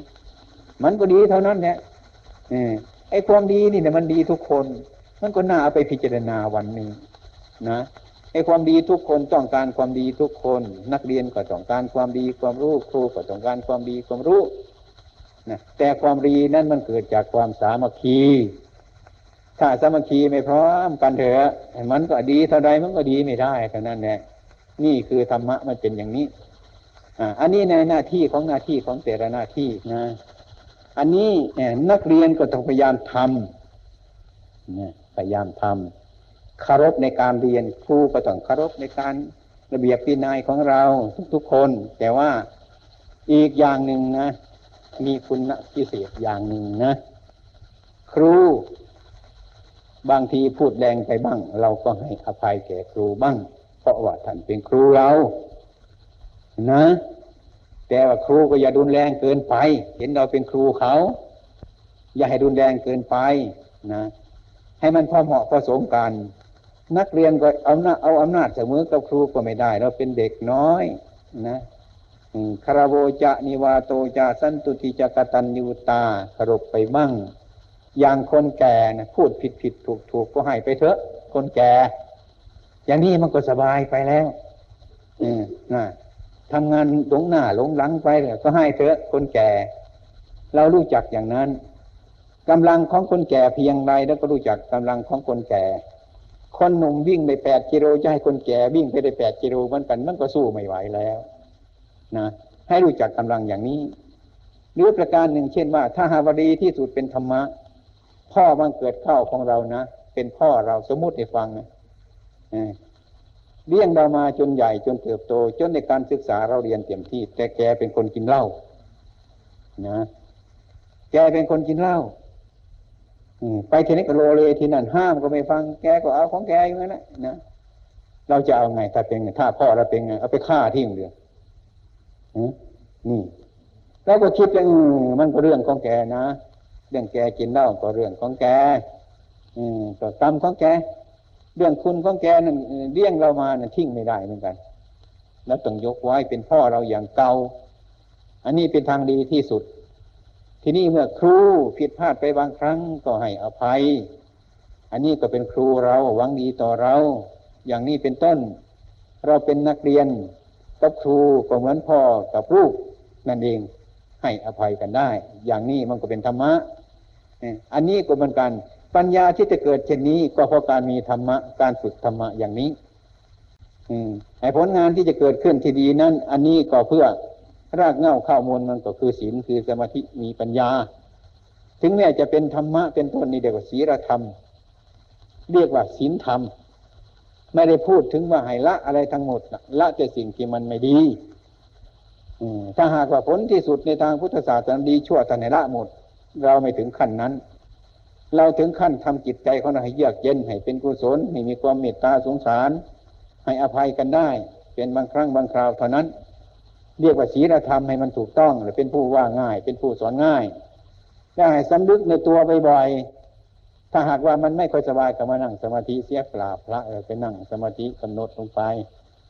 มันก็ดีเท่านั้นแหละไอ้ความดีนี่เนี่ยมันดีทุกคน มันก็น่าเอาไปพิจารณาวันหนึ่งนะไอ้ความดีทุกคนต้องการความดีทุกคน นักเรียนก็ต้องการความดีความรู้ครูก็ต้องการความดีความรู้ นะแต่ความดีนั้นมันเกิดจากความสามัคคี ถ้าสามัคคีไม่พร้อมกันเถอะมันก็ดีเท่าใดมันก็ดีไม่ได้เท่านั้นแหละนี่คือธรรมะมันเป็นอย่างนี้อ่าอันนี้ในหน้าที่ของหน้าที่ของแต่ละหน้าที่นะ อันนี้นักเรียนก็ต้องพยายามทำพยายามทำคารพในการเรียนครูก็ต้องคารพในการระเบียบปีนายของเราทุกๆคน แต่ว่าอีกอย่างหนึ่งนะ มีคุณพิเศษอย่างหนึ่งนะ ครู บางทีพูดแรงไปบ้าง เราก็ให้อภัยแก่ครูบ้าง เพราะว่าท่านเป็นครูเรา นะ แต่ว่าครูก็อย่าดุนแรงเกินไป เห็นเราเป็นครูเขา อย่าให้ดุนแรงเกินไปนะให้มันพอเหมาะพอสมกัน นักเรียนก็เอาหน้าเอาอำนาจเสมอกับครูก็ไม่ได้ เราเป็นเด็กน้อย นะ คาราโวจะนิวาโตจะสันตุติจะกตันยูตาสรบไปบ้างอย่างคนแก่นะพูดผิดผิดถูกถูกก็ให้ไปเถอะ คนแก่ อย่างนี้มันก็สบายไปแล้วอืมนะทำงานหลงหน้าหลงหลังไปเลยก็ให้เถอะคนแก่ เรารู้จักอย่างนั้นกำลังของคนแก่เพียงไรแล้วก็รู้จักกำลังของคนแก่ คนหนุ่มวิ่งไปแปดกิโลจะให้คนแก่วิ่งไปได้แปดกิโลมันกันมันก็สู้ไม่ไหวแล้ว นะให้รู้จักกำลังอย่างนี้ หรือประการหนึ่งเช่นว่า ถ้าหาวดีที่สุดเป็นธรรมะ พ่อบังเกิดเข้าของเรานะ เป็นพ่อเราสมมุติให้ฟังนะเลี้ยงเรามาจนใหญ่จนเติบโต จนในการศึกษาเราเรียนเต็มที่ แต่แกเป็นคนกินเหล้านะแกเป็นคนกินเหล้าไปทีนี้ก็โลเลทีนั่นห้ามก็ไม่ฟัง แกก็เอาของแกอยู่นั่นแหละนะเราจะเอาไงถ้าเป็นถ้าพ่อเราเป็นไงเอาไปฆ่าทิ้งเดีย นี่แล้วก็คิดอย่างมันก็เรื่องของแกนะเรื่องแกกินเหล้าก็เรื่องของแกอืมก็กรรมของแก เรื่องคุณของแกนั่นเลี้ยงเรามานั่นทิ้งไม่ได้เหมือนกัน แล้วต้องยกไว้เป็นพ่อเราอย่างเก่าอันนี้เป็นทางดีที่สุด ทีนี้เมื่อครูผิดพลาดไปบางครั้งก็ให้อภัย อันนี้ก็เป็นครูเราหวังดีต่อเรา อย่างนี้เป็นต้น เราเป็นนักเรียน กับครูก็เหมือนพ่อกับลูกนั่นเองให้อภัยกันได้ อย่างนี้มันก็เป็นธรรมะอันนี้ก็เหมือนกัน ปัญญาที่จะเกิดเช่นนี้ ก็เพราะการมีธรรมะการฝึกธรรมะอย่างนี้อืมผลงานที่จะเกิดขึ้นที่ดีนั้น อันนี้ก็เพื่อรากเง้าข้าวมูลมันก็คือศีลคือสมาธิมีปัญญา ถึงแม้จะเป็นธรรมะเป็นต้นนี่เดียวกับศีลธรรม เรียกว่าศีลธรรม ไม่ได้พูดถึงว่าให้ละอะไรทั้งหมดละแต่สิ่งที่มันไม่ดีถ้าหากว่าผลที่สุดในทางพุทธศาสนาดีชั่วแต่ในละหมด เราไม่ถึงขั้นนั้น เราถึงขั้นทำจิตใจของเราให้เยือกเย็นให้เป็นกุศลให้มีความเมตตาสงสาร ให้อภัยกันได้ เป็นบางครั้งบางคราวเท่านั้น เรียกว่าศีลธรรมให้มันถูกต้องหรือเป็นผู้ว่าง่าย เป็นผู้สอนง่ายได้ให้สำลึกในตัวบ่อยๆ ถ้าหากว่ามันไม่ค่อยสบายก็มานั่งสมาธิเสียกราบพระไปนั่งสมาธิกำหนดลงไป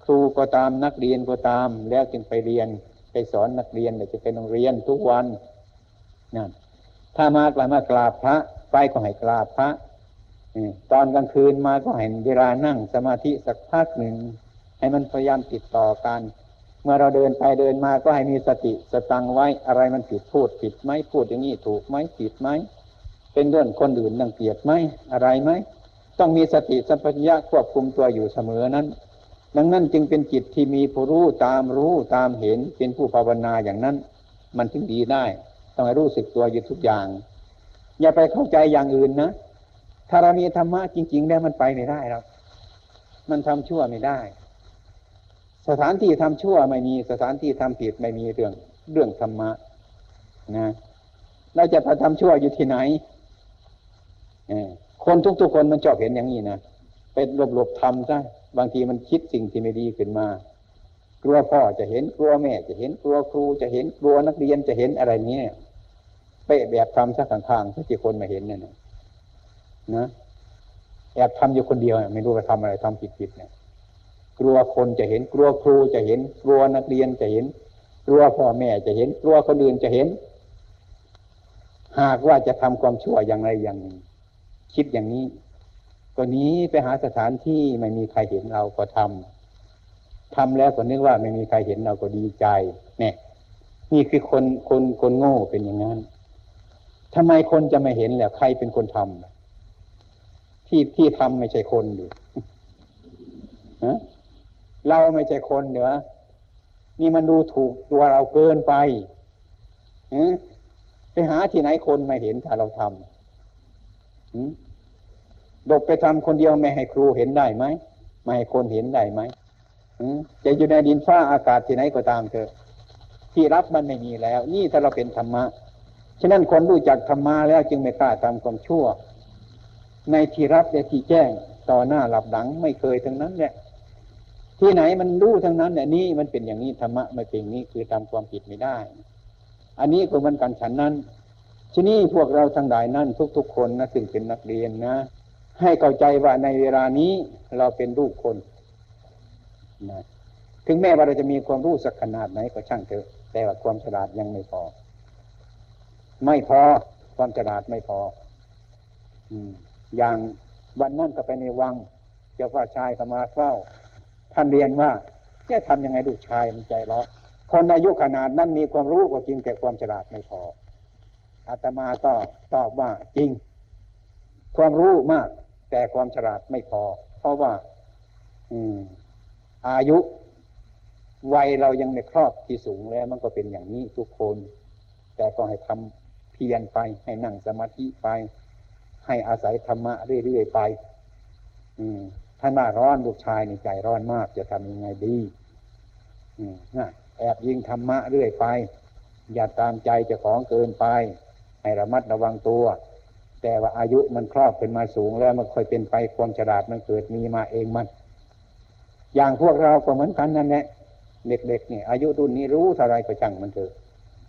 ครูก็ตามนักเรียนก็ตาม แล้วจึงไปเรียนไปสอนนักเรียนเดี๋ยวจะไปโรงเรียนทุกวันนั่นถ้ามาไปมากราบพระไปก็ให้กราบพระตอนกลางคืนมาก็ให้เวลานั่งสมาธิสักพักหนึ่ง ให้มันพยายามติดต่อกัน เมื่อเราเดินไปเดินมาก็ให้มีสติสตังไว้อะไรมันผิดพูดผิดไหมพูดอย่างนี้ถูกไหมผิดไหม เป็นเรื่องคนอื่นดังเกียดไหมอะไรไหมต้องมีสติสัมปชัญญะควบคุมตัวอยู่เสมอนั้น ดังนั้นจึงเป็นจิตที่มีผู้รู้ตามรู้ตามเห็นเป็นผู้ภาวนาอย่างนั้น มันถึงดีได้ ต้องให้รู้สึกตัวอยู่ทุกอย่าง อย่าไปเข้าใจอย่างอื่นนะถ้าเรามีธรรมะจริง ๆ แล้วมันไปไม่ได้หรอกมันทำชั่วไม่ได้ สถานที่ทำชั่วไม่มีสถานที่ทำผิดไม่มีเรื่องเรื่องธรรมะนะเราจะไปทำชั่วอยู่ที่ไหน คนทุกๆคนมันชอบเห็นอย่างนี้นะเป็นหลบๆทำซะบางทีมันคิดสิ่งที่ไม่ดีขึ้นมา กลัวพ่อจะเห็นกลัวแม่จะเห็นกลัวครูจะเห็นกลัวนักเรียนจะเห็นอะไรเนี้ยไปแบบทำซะข้างๆที่คนมาเห็นเนั่นนะแอบทำอยู่คนเดียวไม่รู้ว่าทำอะไรทำผิดๆเนี่ย กลัวคนจะเห็นกลัวครูจะเห็น กลัวนักเรียนจะเห็น กลัวพ่อแม่จะเห็น กลัวคนอื่นจะเห็น หากว่าจะทำความชั่วอย่างไรอย่างหนึ่ง คิดอย่างนี้ก็นี้ไปหาสถานที่ไม่มีใครเห็นเราก็ทำทำแล้วก็นึกว่าไม่มีใครเห็นเราก็ดีใจ เนี่ย นี่คือคนคนคนโง่เป็นอย่างนั้นทำไมคนจะไม่เห็นแล้วใครเป็นคนทำที่ที่ทำไม่ใช่คนดูฮะเราไม่ใช่คนเหนือนี่มันดูถูกตัวเราเกินไปไปหาที่ไหนคนไม่เห็นถ้าเราทำ ดบไปทำคนเดียวไม่ให้ครูเห็นได้ไหมไม่ให้คนเห็นได้ไหมจะอยู่ในดินฟ้าอากาศที่ไหนก็ตามเถอะที่รับมันไม่มีแล้ว นี่ถ้าเราเป็นธรรมะฉะนั้นคนรู้จักธรรมะแล้วจึงไม่กล้าทำความชั่ว ในที่รับและที่แจ้งต่อหน้าหลับหลังไม่เคยทั้งนั้นแหละที่ไหนมันรู้ทั้งนั้นเนี่ยนี่มันเป็นอย่างนี้ธรรมะไม่เป็นนี้คือทำความผิดไม่ได้ อันนี้ก็มันกันฉันนั้นที่นี่พวกเราทั้งหลายนั่นทุกๆคนนะถึงเป็นนักเรียนนะ ให้เข้าใจว่าในเวลานี้เราเป็นลูกคนนะถึงแม้ว่าเราจะมีความรู้สักขนาดไหนก็ช่างเถอะ แต่ว่าความฉลาดยังไม่พอ ไม่พอ ความฉลาดไม่พอ อืม อย่างวันนั้นก็ไปในวัง เจ้าว่าชายก็มาเฝ้า ท่านเรียนว่าจะทำยังไงลูกชายมันใจร้อนคนอายุขนาดนั้นมีความรู้ก็จริงแต่ความฉลาดไม่พออาตมาก็ตอบว่าจริง ความรู้มาก แต่ความฉลาดไม่พอ เพราะว่า อืม อายุ วัยเรายังไม่ครอบที่สูงแล้ว มันก็เป็นอย่างนี้ทุกคน แต่ก็ให้ทำเพียรไป ให้นั่งสมาธิไป ให้อาศัยธรรมะเรื่อยๆไป อืมท่านว่าร้อนลูกชายในใจร้อนมากจะทำยังไงดี อืมนะแอบยิงธรรมะเรื่อยไป อย่าตามใจเจ้าของเกินไป ให้ระมัดระวังตัว แต่ว่าอายุมันครอบขึ้นมาสูงแล้วมันค่อยเป็นไปความฉลาดมันเกิดมีมาเองมัน อย่างพวกเราก็เหมือนกันนั่นแหละเด็กๆเนี่ยอายุรุ่นนี้รู้เท่าไรก็จังมันเถอะ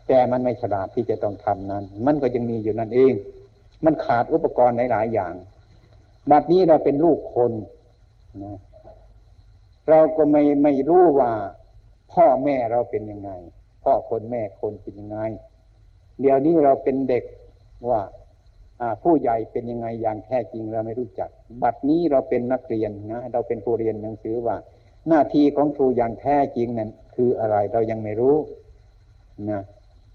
แต่มันไม่ฉลาดที่จะต้องทำนั้น มันก็ยังมีอยู่นั่นเอง มันขาดอุปกรณ์หลายๆอย่างบัดนี้เราเป็นลูกคนนะเราก็ไม่ไม่รู้ว่า พ่อแม่เราเป็นยังไง พ่อคนแม่คนเป็นยังไง เดี๋ยวนี้เราเป็นเด็กว่า ผู้ใหญ่เป็นยังไงอย่างแท้จริงเราไม่รู้จัก บัดนี้เราเป็นนักเรียนนะเราเป็นผู้เรียนหนังสือว่า หน้าที่ของครูอย่างแท้จริงนั้นคืออะไรเรายังไม่รู้นะ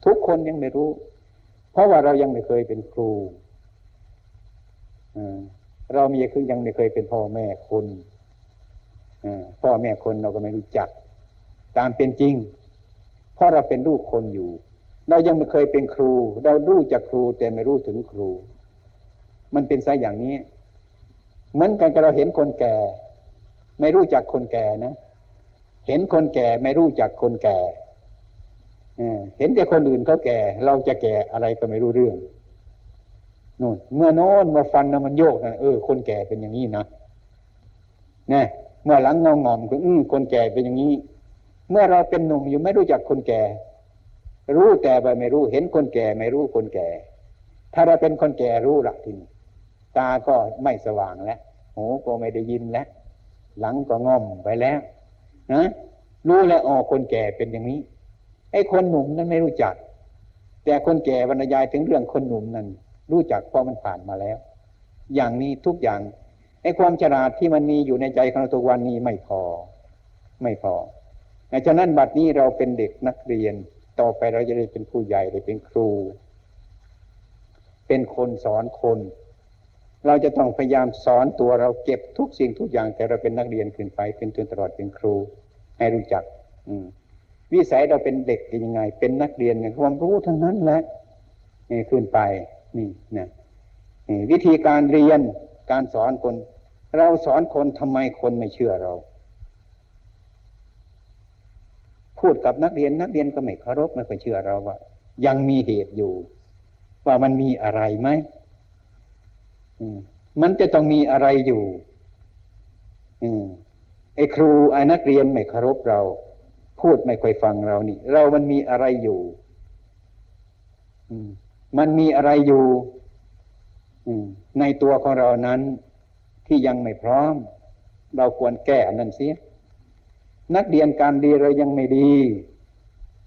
ทุกคนยังไม่รู้ เพราะว่าเรายังไม่เคยเป็นครูเรามีคือยังไม่เคยเป็นพ่อแม่คนพ่อแม่คนเราก็ไม่รู้จัก ตามเป็นจริง เพราะเราเป็นลูกคนอยู่ เรายังไม่เคยเป็นครู เรารู้จักครูแต่ไม่รู้ถึงครู มันเป็นไซอย่างนี้ เหมือนกันกับเราเห็นคนแก่ ไม่รู้จักคนแก่นะ เห็นคนแก่ไม่รู้จักคนแก่เห็นแต่คนอื่นเขาแก่ เราจะแก่อะไรก็ไม่รู้เรื่องนู่นเมื่อโน้นมาฟันนะมันโยกนะเออคนแก่เป็นอย่างนี้นะนี่เมื่อหลังงองอมคืออืคนแก่เป็นอย่างนี้ เมื่อเราเป็นหนุ่มอยู่ไม่รู้จักคนแก่ รู้แต่ไปไม่รู้ เห็นคนแก่ไม่รู้คนแก่ ถ้าเราเป็นคนแก่รู้ละทีนี้ตาก็ไม่สว่างแล้วหูก็ไม่ได้ยินแล้วหลังก็ง่อมไปแล้วนะรู้แล้วอ๋อคนแก่เป็นอย่างนี้ไอ้คนหนุ่มนั้นไม่รู้จัก แต่คนแก่บรรยายถึงเรื่องคนหนุ่มนั้น รู้จักเพราะมันผ่านมาแล้ว อย่างนี้ทุกอย่างไอ้ความฉลาดที่มันมีอยู่ในใจของเราตัววันนี้ไม่พอ ไม่พอฉะนั้นบัดนี้เราเป็นเด็กนักเรียน ต่อไปเราจะได้เป็นผู้ใหญ่ได้เป็นครู เป็นคนสอนคน เราจะต้องพยายามสอนตัวเราเก็บทุกสิ่งทุกอย่างแต่เราเป็นนักเรียนขึ้นไปเป็นจนตลอดเป็นครู ให้รู้จัก อืวิสัยเราเป็นเด็กยังไง เป็นนักเรียนไงความรู้ทั้งนั้นแหละนี่ขึ้นไปนี่นะวิธีการเรียนการสอนคน เราสอนคนทำไมคนไม่เชื่อเรา พูดกับนักเรียนนักเรียนก็ไม่เคารพไม่ค่อยเชื่อเราว่า ยังมีเหตุอยู่ ว่ามันมีอะไรไหมมันจะต้องมีอะไรอยู่ไอ้ครูไอ้นักเรียนไม่เคารพเรา พูดไม่ค่อยฟังเรานี่ เรามันมีอะไรอยู่มันมีอะไรอยู่ในตัวของเรานั้น ที่ยังไม่พร้อม เราควรแก้อันนั้นเสีย นักเรียนการดีเรายังไม่ดี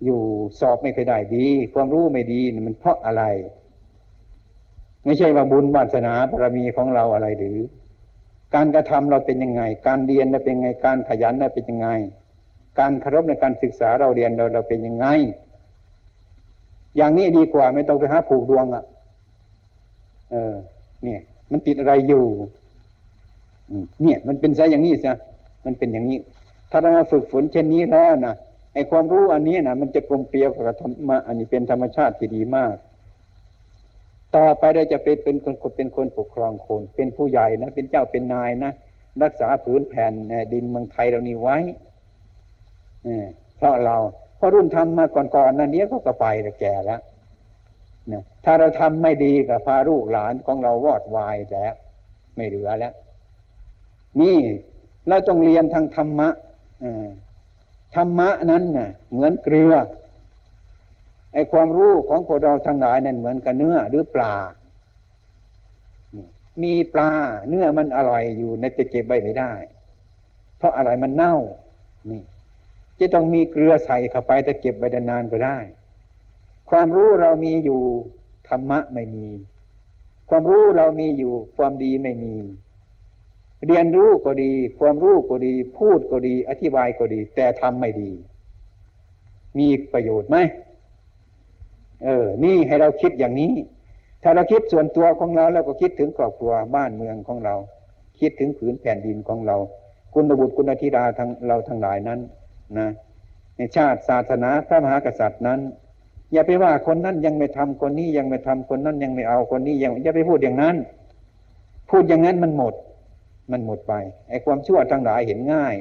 อยู่สอบไม่เคยได้ดี ความรู้ไม่ดีมันเพราะอะไร ไม่ใช่ว่าบุญวาสนาบารมีของเราอะไรหรือ การกระทำเราเป็นยังไง การเรียนเราเป็นยังไงการขยันเราเป็นยังไง การเคารพในการศึกษาเราเรียนเราเราเป็นยังไง อย่างนี้ดีกว่าไม่ต้องไปหาผูกดวงอะ่ะ เออ เนี่ย มันติดอะไรอยู่เนี่ย มันเป็นซะอย่างนี้ซะมันเป็นอย่างนี้ ถ้าเราฝึกฝนเช่นนี้แล้วนะไอความรู้อันนี้นะมันจะกลมเกลียวกับธรรมะอันนี้เป็นธรรมชาติที่ดีมาก ต่อไปเราจะเป็นเป็นคนเป็นคนปกครองคน เป็นผู้ใหญ่นะเป็นเจ้าเป็นนายนะรักษาผืนแผ่นดินเมืองไทยเรานี้ไว้เพราะเราเพราะรุ่นทำมาก่อนๆนั้นเนี้ยเขาก็ไปแต่แก่แล้วนะถ้าเราทำไม่ดีกับพาลูกหลานของเราวอดวายแล้ว ไม่เหลือแล้ว นี่เราต้องเรียนทางธรรมะ ธรรมะนั้นน่ะเหมือนเกลือไอความรู้ของพวกเราทั้งหลายนั่นเหมือนกับเนื้อหรือปลา มีปลาเนื้อมันอร่อยอยู่ในจะเก็บไว้ไม่ได้ เพราะอะไรมันเน่า นี่ จะต้องมีเกลือใส่เข้าไปแต่เก็บไว้นานก็ได้ ความรู้เรามีอยู่ธรรมะไม่มี ความรู้เรามีอยู่ความดีไม่มี เรียนรู้ก็ดี ความรู้ก็ดี พูดก็ดี อธิบายก็ดี แต่ทำไม่ดี มีประโยชน์ไหมเออ นี่ให้เราคิดอย่างนี้ ถ้าเราคิดส่วนตัวของเราแล้วก็คิดถึงครอบครัวบ้านเมืองของเรา คิดถึงผืนแผ่นดินของเรา คุณบุตรคุณธิดาทั้งเราทั้งหลายนั้น นะ ในชาติศาสนาพระมหากษัตริย์นั้น อย่าไปว่าคนนั้นยังไม่ทำคนนี้ยังไม่ทำคนนั้นยังไม่เอาคนนี้ยังอย่าไปพูดอย่างนั้น พูดอย่างนั้นมันหมด มันหมดไปไอ้ความชั่วทั้งหลายเห็นง่าย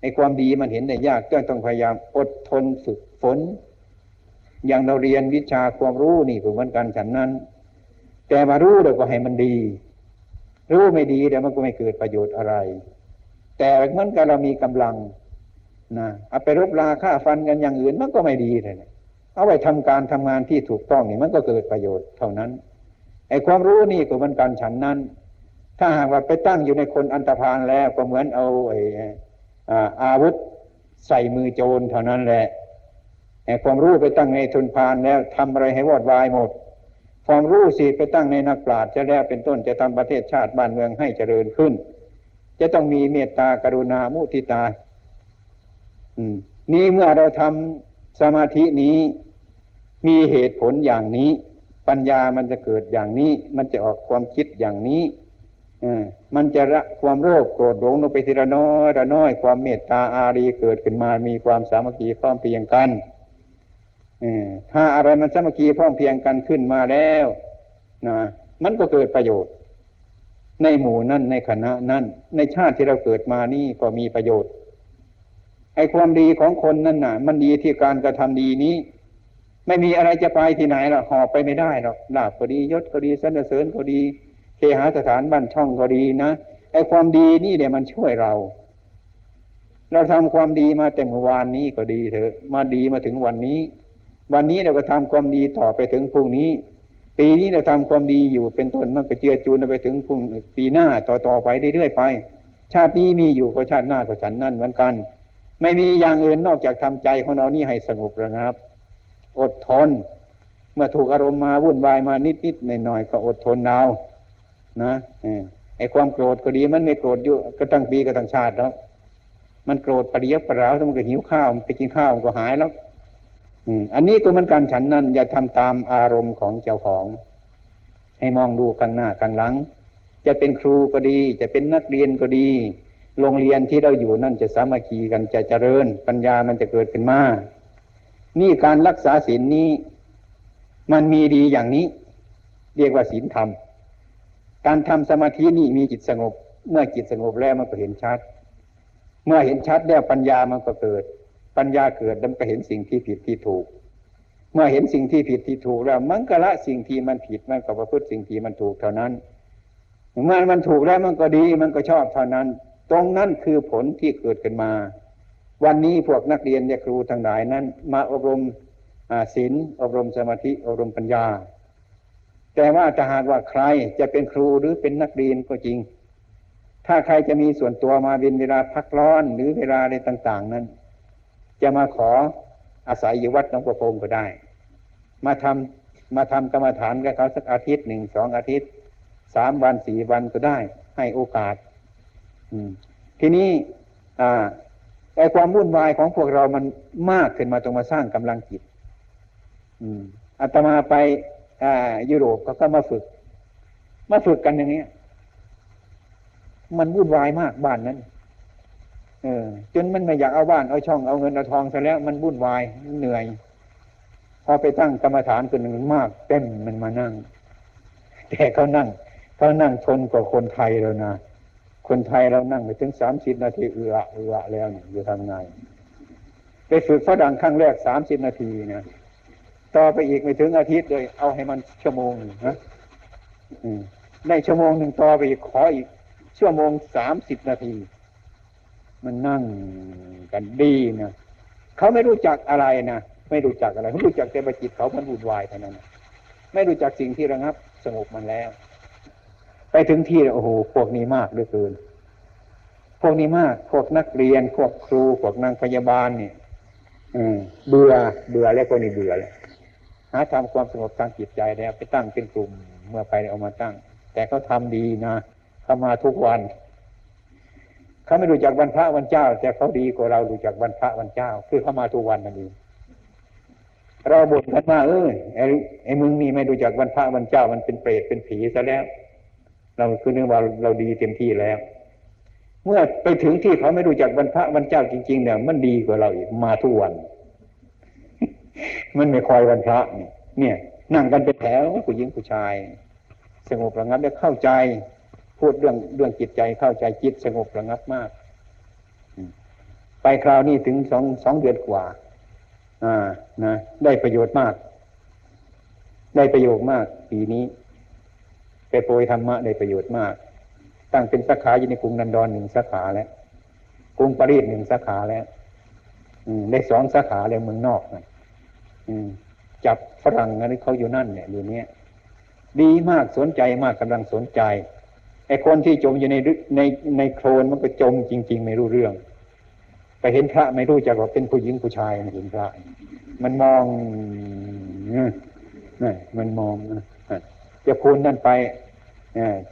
ไอ้ความดีมันเห็นได้ยากก็ต้องพยายามอดทนฝึกฝน อย่างเราเรียนวิชาความรู้นี่เหมือนกันฉันนั้น แต่มารู้เดี๋ยวก็ให้มันดี รู้ไม่ดีเดี๋ยวมันก็ไม่เกิดประโยชน์อะไร แต่เหมือนกับเรามีกำลังนะเอาไปรบราฆ่าฟันกันอย่างอื่นมันก็ไม่ดีเลยเอาไปทำการทำงานที่ถูกต้องนี่มันก็เกิดประโยชน์เท่านั้นไอ้ความรู้นี่ก็เหมือนกันฉันนั้น ถ้าหากว่าไปตั้งอยู่ในคนอันตรพานแล้วก็เหมือนเอาไอ้อาวุธใส่มือโจรเท่านั้นแหละความรู้ไปตั้งในทุนพานแล้วทำอะไรให้วอดวายหมด ความรู้สิไปตั้งในนักปราชญ์จะแล้วเป็นต้นจะทำประเทศชาติบ้านเมืองให้เจริญขึ้น จะต้องมีเมตตากรุณามุทิตานี่เมื่อเราทำสมาธินี้ มีเหตุผลอย่างนี้ ปัญญามันจะเกิดอย่างนี้ มันจะออกความคิดอย่างนี้ มันจะละความโรคโกรธหลงลงไปทีละน้อยละน้อยความเมตตาอารีเกิดขึ้นมามีความสามัคคีพร้อมเพียงกันถ้าอะไรมันสามัคคีพร้อมเพียงกันขึ้นมาแล้วนะมันก็เกิดประโยชน์ ในหมู่นั้นในคณะนั้นในชาติที่เราเกิดมานี่ก็มีประโยชน์ไอ้ความดีของคนนั่นน่ะ มันดีที่การกระทำดีนี้ ไม่มีอะไรจะไปที่ไหนหรอกหอบไปไม่ได้หรอกลาบก็ดียศก็ดีสรรเสริญก็ดี เคหาสถานบ้านช่องก็ดีนะไอ้ความดีนี่เดี๋ยมันช่วยเรา เราทำความดีมาแต่เมื่อวานนี้ก็ดีเถอะ มาดีมาถึงวันนี้ วันนี้เราก็ทำความดีต่อไปถึงพรุ่งนี้ ปีนี้เราทำความดีอยู่เป็นต้นมันก็เจือจูนไปถึงพรุ่งปีหน้าต่อต่อไปเรื่อยๆไป ชาตินี้มีอยู่ก็ชาติหน้าก็ฉันนั่นเหมือนกัน ไม่มีอย่างอื่นนอกจากทำใจของเรานี่ให้สงบระงับ อดทน เมื่อถูกอารมณ์มาวุ่นวายมานิดๆหน่อยๆก็อดทนเอา นะไอ้ความโกรธก็ดีมันไม่โกรธอยู่ก็ตั้งปีก็ตั้งชาติแล้วมันโกรธปริยบปราวถ้ามันก็หิวข้าวไปกินข้าวมันก็หายแล้วอันนี้ก็มันการฉันนั้น อย่าทำตามอารมณ์ของเจ้าของ ให้มองดูข้างหน้าข้างหลัง จะเป็นครูก็ดี จะเป็นนักเรียนก็ดี โรงเรียนที่เราอยู่นั่นจะสามัคคีกันจะเจริญ ปัญญามันจะเกิดขึ้นมานี่การรักษาศีลนี้ มันมีดีอย่างนี้ เรียกว่าศีลธรรม การทำสมาธินี่มีจิตสงบ เมื่อจิตสงบแล้วมันก็เห็นชัด เมื่อเห็นชัดแล้วปัญญามันก็เกิด ปัญญาเกิดแล้วก็เห็นสิ่งที่ผิดที่ถูก เมื่อเห็นสิ่งที่ผิดที่ถูกแล้วมันก็ละสิ่งที่มันผิดมันก็ประพฤติสิ่งที่มันถูกเท่านั้นเมื่อมันถูกแล้วมันก็ดีมันก็ชอบเท่านั้น ตรงนั้นคือผลที่เกิดขึ้นมา วันนี้พวกนักเรียนและครูทั้งหลายนั้น มาอบรมศีลอบรมสมาธิอบรมปัญญา แต่ว่าถ้าหากว่าใครจะเป็นครูหรือเป็นนักเรียนก็จริง ถ้าใครจะมีส่วนตัวมาเป็นเวลาพักร้อนหรือเวลาอะไรต่าง ๆ นั้น จะมาขออาศัยอยู่วัดหลวงพ่อพงก็ได้ มาทำมาทำกรรมฐานกับเขาสักอาทิตย์หนึ่งสองอาทิตย์สามวันสี่วันก็ได้ ให้โอกาส อืม ทีนี้ อ่าไอความวุ่นวายของพวกเรามันมากขึ้นมาตรงมาสร้างกำลังจิต อืมอาตมาไป ยุโรปเขาก็มาฝึก มาฝึกกันอย่างนี้ย มันวุ่นวายมากบ้านนั้น เออ จนมันไม่อยากเอาบ้านเอาช่องเอาเงินเอาทองซะแล้ว มันวุ่นวายเหนื่อย พอไปตั้งกรรมฐานคนหนึ่งมาก เต็มมันมานั่ง แต่เขานั่งเขานั่งชนกว่าคนไทยแล้วนะคนไทยเรานั่งไปถึงสามสิบนาทีเอือเอือแล้วเนี่ยจะทำไงไปฝึกฝรั่งครั้งแรกสามสิบนาทีนะ ต่อไปอีกไม่ถึงอาทิตย์เลย เอาให้มันชั่วโมงนะในชั่วโมงหนึ่งต่อไปอีกขออีกชั่วโมงสามสิบนาที มันนั่งกันดีนะเขาไม่รู้จักอะไรนะไม่รู้จักอะไรเขารู้จักแต่ประจิตเขามันวุ่นวายเท่านั้นไม่รู้จักสิ่งที่ระงับ สงบมันแล้ว ไปถึงที่โอ้โหพวกนี้มากเหลือเกินพวกนี้มากพวกนักเรียนพวกครูพวกนางพยาบาลเนี่ยอืมเบื่อเบื่อแล้วคนนี้เบื่อแล้ว หาทำความสงบทางจิตใจแล้วไปตั้งเป็นกลุ่มเมื่อไปเอามาตั้ง แต่เขาทาดีนะเขามาทุกวันเขาไม่รู้จักวันพระวันเจ้า แต่เขาดีกว่าเรารู้จักวันพระวันเจ้า คือเขามาทุกวันนั่นเองเราบ่นกันว่าเออไอ้ไอ้มึงนี่ไม่รู้จักวันพระวันเจ้ามันเป็นเปรตเป็นผีซะแล้ว เราคือนึกว่าเราดีเต็มที่แล้ว เมื่อไปถึงที่เขาไม่รู้จักวันพระวันเจ้าจริงๆเนี่ยมันดีกว่าเราอีกมาทุกวัน มันไม่คอยวันพระเนี่ย นั่งกันเป็นแถวผู้หญิงผู้ชาย สงบระงับได้เข้าใจ พูดเรื่องเรื่องจิตใจเข้าใจจิตสงบระงับมาก ไปคราวนี้ถึงสองสองเดือนกว่า อ่านะได้ประโยชน์มาก ได้ประโยชน์มาก ปีนี้ ไปโปรยธรรมะได้ประโยชน์มาก ตั้งเป็นสาขาอยู่ในกรุงนันดอนหนึ่งสาขาแล้วกรุงปารีสหนึ่งสาขาแล้วได้สองสาขาแล้วเมืองนอกนะ จับฝรั่งอะไรเขาอยู่นั่นเนี่ยอยู่เนี้ยดีมากสนใจมากกำลังสนใจไอ้คนที่จมอยู่ในในในโคลนมันก็จมจริง ๆ ไม่รู้เรื่อง ไปเห็นพระไม่รู้จักว่าเป็นผู้หญิงผู้ชายเห็นพระ มันมองนี่มันมองจะพูนนั่นไป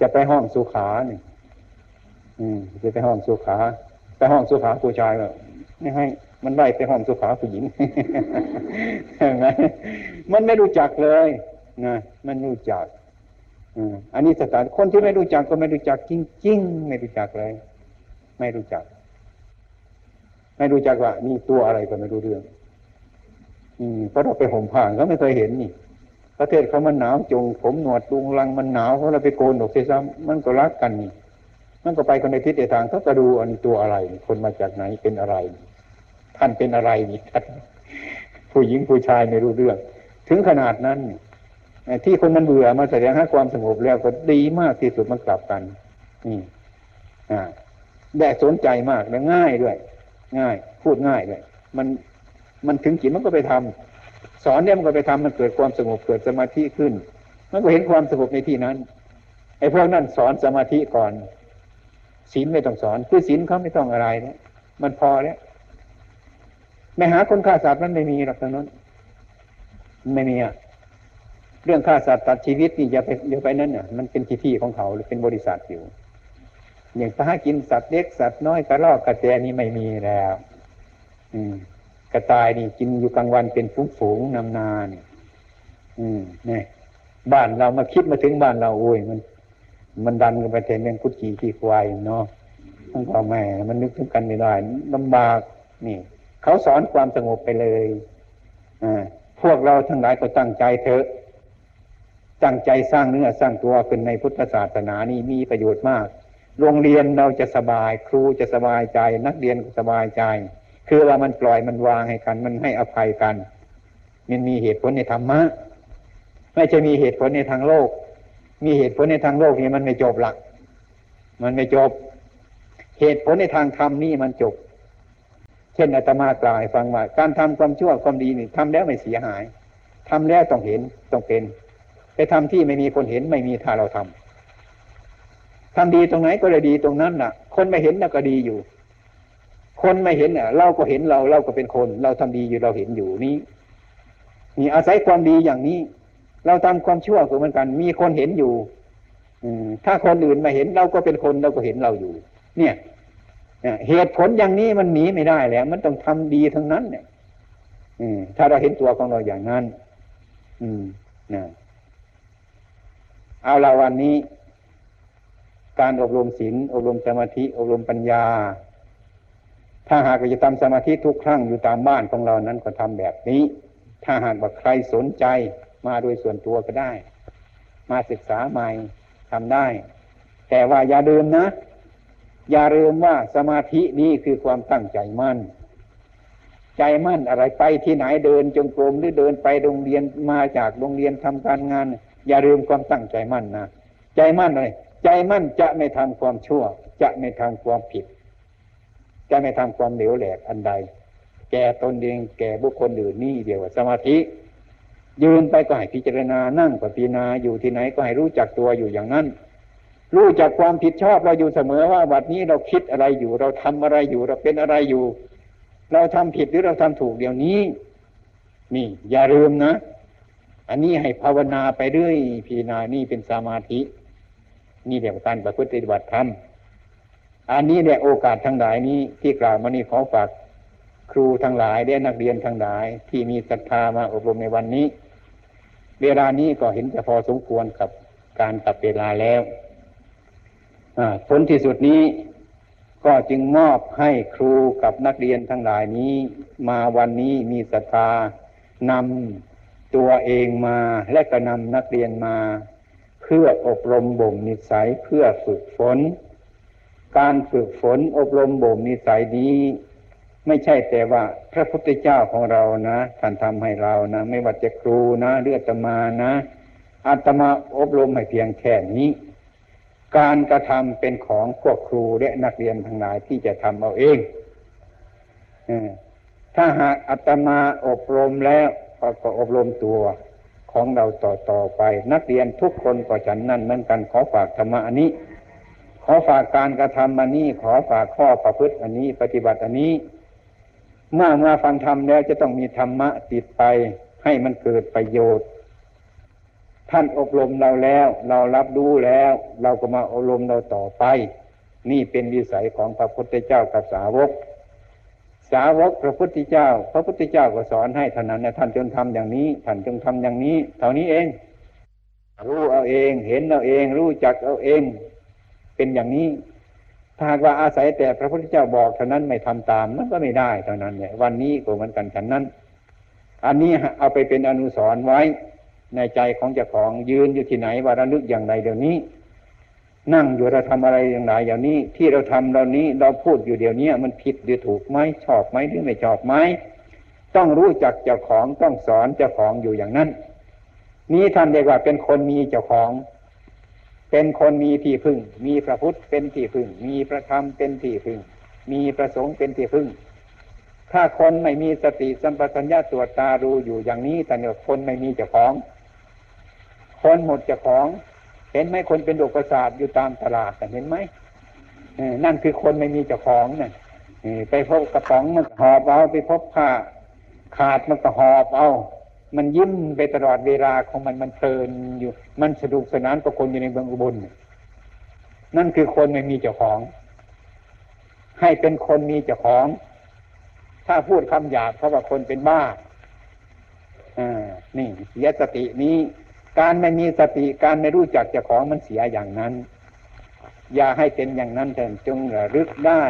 จะไปห้องสุขาเนี่ยจะไปห้องสุขา ไปห้องสุขาผู้ชายก็ไม่ให้ มันไล่ไปห้องสุขาผู้หญิงใช่ไหมมันไม่รู้จักเลยนะมันรู้จักอันนี้สถานคนที่ไม่รู้จักก็ไม่รู้จักจริงๆไม่รู้จักเลย ไม่รู้จัก ไม่รู้จักว่านี่ตัวอะไรก็ไม่รู้เรื่อง อืมเพราะเราไปห่มผ้าเขาไม่เคยเห็นนี่ ประเทศเขามันหนาวจง ผมหนวดดุงลังมันหนาวเพราะเราไปโกนดอกเสียซ้ำมันก็รักกันนี่มันก็ไปคนในทิศในทางเขาก็ดูอันนี้ตัวอะไร คนมาจากไหนเป็นอะไร ท่านเป็นอะไรนี่ท่านผู้หญิงผู้ชายไม่รู้เรื่อง ถึงขนาดนั้นที่คนมันเบื่อมาแสดงให้ความสงบแล้วก็ดีมากที่สุดมันกลับกันนี่อ่าได้สนใจมากและง่ายด้วย ง่าย พูดง่ายเลยมันมันถึงจิตมันก็ไปทำสอนเนี่ยมันก็ไปทำมันเกิดความสงบเกิดสมาธิขึ้น มันก็เห็นความสงบในที่นั้นไอ้พวกนั้นสอนสมาธิก่อนศีลไม่ต้องสอนคือศีลเขาไม่ต้องอะไรเนี่ยมันพอแล้ว ไม่หาคนฆ่าสัตว์มันไม่มีหรอกตรงนั้นไม่มีอะเรื่องฆ่าสัตว์ตัดชีวิตนี่อย่าไปอย่าไปนั่นเนี่ยมันเป็นที่ที่ของเขาหรือเป็นบริษัทอยู่ อย่างถ้ากินสัตว์เล็กสัตว์น้อยกระรอกกระแตนี่ไม่มีแล้ว อืม กระต่ายนี่กินอยู่กลางวันเป็นฝูงฝูงนำนาเนี่ยอืมเนี่ยบ้านเรามาคิดมาถึงบ้านเราโอ้ยมัน มันดันกันไปเทนเรื่องกุจีขี้ควายเนาะทั้งพ่อแม่ มันนึกถึงกันไม่ได้ลำบากนี่ เขาสอนความสงบไปเลยพวกเราทั้งหลายก็ตั้งใจเถอะ ตั้งใจสร้างเนื้อสร้างตัวขึ้นในพุทธศาสนานี่มีประโยชน์มาก โรงเรียนเราจะสบายครูจะสบายใจ นักเรียนก็สบายใจ คือว่ามันปล่อยมันวางให้กัน มันให้อภัยกัน มันมีเหตุผลในธรรมะไม่ใช่มีเหตุผลในทางโลก มีเหตุผลในทางโลกนี่มันไม่จบหลัก มันไม่จบ เหตุผลในทางธรรมนี่มันจบ ช่นอาตมากล่าวให้ฟังว่าการทำความชั่วความดีนี่ทำแล้วไม่เสียหายทำแล้วต้องเห็นต้องเป็น ไปทำที่ไม่มีคนเห็นไม่มีถ้าเราทำทำดีตรงไหนก็เลยดีตรงนั้นน่ะ คนไม่เห็นน่ะก็ดีอยู่ คนไม่เห็นน่ะ เราก็เห็นเราเราก็เป็นคน เราทำดีอยู่เราเห็นอยู่นี้นี่อาศัยความดีอย่างนี้ เราทำความชั่วเหมือนกัน มีคนเห็นอยู่ อืมถ้าคนอื่นมาเห็นเราก็เป็นคนเราก็เห็นเราอยู่ เนี่ย เหตุผลอย่างนี้มันหนีไม่ได้แล้ว มันต้องทำดีทั้งนั้น เนี่ยอืถ้าเราเห็นตัวของเราอย่างนั้น อืมนะเอาละวันนี้ การอบรมศีลอบรมสมาธิ อบรมปัญญา ถ้าหากจะทำสมาธิทุกครั้งอยู่ตามบ้านของเรานั้นก็ทำแบบนี้ ถ้าหากว่าใครสนใจมาโดยส่วนตัวก็ได้ มาศึกษาใหม่ทำได้ แต่ว่าอย่าลืมนะ อย่าลืมว่าสมาธินี้คือความตั้งใจมั่น ใจมั่นอะไรไปที่ไหนเดินจงกรมหรือเดินไปโรงเรียนมาจากโรงเรียนทำการงาน อย่าลืมความตั้งใจมั่นนะใจมั่นอะไรใจมั่นจะไม่ทำความชั่ว จะไม่ทำความผิด จะไม่ทำความเหลวแหลกอันใด แก่ตนเองแก่บุคคลอื่นนี่เดียวสมาธิ ยืนไปก็ให้พิจารณานั่งก็พิจารณาอยู่ที่ไหนก็ให้รู้จักตัวอยู่อย่างนั้น รู้จักความผิดชอบเราอยู่เสมอว่าวันนี้เราคิดอะไรอยู่ เราทำอะไรอยู่เราเป็นอะไรอยู่ เราทำผิดหรือเราทำถูกเดี๋ยวนี้ นี่ อย่าลืมนะ อันนี้ให้ภาวนาไปเรื่อยพีนานี่เป็นสมาธิ นี่เรียกว่าการประพฤติปฏิบัติธรรมอันนี้เนี่ยโอกาสทั้งหลายนี้ที่กล่าวมานี่ขอฝากครูทั้งหลายและนักเรียนทั้งหลาย ที่มีศรัทธามาอบรมในวันนี้ เวลานี้ก็เห็นจะพอสมควรกับการตับเวลาแล้ว ผลที่สุดนี้ก็จึงมอบให้ครูกับนักเรียนทั้งหลายนี้ มาวันนี้มีศรัทธานำตัวเองมาและก็นำนักเรียนมา เพื่ออบรมบ่มนิสัยเพื่อฝึกฝน การฝึกฝนอบรมบ่มนิสัยนี้ ไม่ใช่แต่ว่าพระพุทธเจ้าของเรานะท่านทำให้เรานะ ไม่ว่าจะครูนะเลือดตมานะอาตมาอบรมให้เพียงแค่นี้ การกระทำเป็นของพวกครูและนักเรียนทั้งหลายที่จะทำเอาเองถ้าหากอาตมาอบรมแล้วก็อบรมตัวของเราต่อต่อไป นักเรียนทุกคนก็ฉันนั่นเหมือนกันขอฝากธรรมะอันนี้ ขอฝากการกระทำอันนี้ ขอฝากข้อประพฤติอันนี้ ปฏิบัติอันนี้ เมื่อมาฟังธรรมแล้วจะต้องมีธรรมะติดไปให้มันเกิดประโยชน์ ท่านอบรมเราแล้ว เรารับรู้แล้ว เราก็มาอบรมเราต่อไป นี่เป็นวิสัยของพระพุทธเจ้ากับสาวก สาวกพระพุทธเจ้า พระพุทธเจ้าก็สอนให้ท่านนั้นท่านจงทำอย่างนี้ ท่านจงทำอย่างนี้ เท่านี้เอง รู้เอาเองเห็นเอาเอง รู้จักเอาเอง เป็นอย่างนี้ถ้าหากว่าอาศัยแต่พระพุทธเจ้าบอกเท่านั้นไม่ทำตามมันก็ไม่ได้เท่านั้นเนี่ยวันนี้ก็เหมือนกันฉันนั้น อันนี้เอาไปเป็นอนุสรณ์ไว้ ในใจของเจ้าของยืนอยู่ที่ไหนว่าระลึกอย่างไรเดี๋ยวนี้ นั่งอยู่เราทำอะไรอย่างไรอย่างนี้ ที่เราทำเรานี้เราพูดอยู่เดี๋ยวนี้มันผิดหรือถูกไหมชอบไหมหรือไม่ชอบไหมต้องรู้จักเจ้าของต้องสอนเจ้าของอยู่อย่างนั้น นี้ท่านเรียกว่าเป็นคนมีเจ้าของ เป็นคนมีที่พึ่ง มีพระพุทธเป็นที่พึ่ง มีพระธรรมเป็นที่พึ่ง มีพระสงฆ์เป็นที่พึ่งถ้าคนไม่มีสติสัมปชัญญะตรวจตาดูอยู่อย่างนี้แต่เนี่ยคนไม่มีเจ้าของ คนหมดจะของ เห็นไหมคนเป็นโรคประสาทอยู่ตามตลาดเห็นไหมนั่นคือคนไม่มีเจ้าของน่ะไปพบกระป๋องมันหอบเอาไปพบผ้าขาดมันก็หอบเอา มันยิ้มไปตลอดเวลาของมันมันเพลินอยู่ มันสนุกสนานกับคนอยู่ในเมืองอุบลนั่นคือคนไม่มีเจ้าของ ให้เป็นคนมีเจ้าของ ถ้าพูดคำหยาบเพราะว่าคนเป็นบ้าอ่านี่เสียสตินี้ การไม่มีสติการไม่รู้จักเจ้าของมันเสียอย่างนั้น อย่าให้เป็นอย่างนั้นแต่จงระลึกได้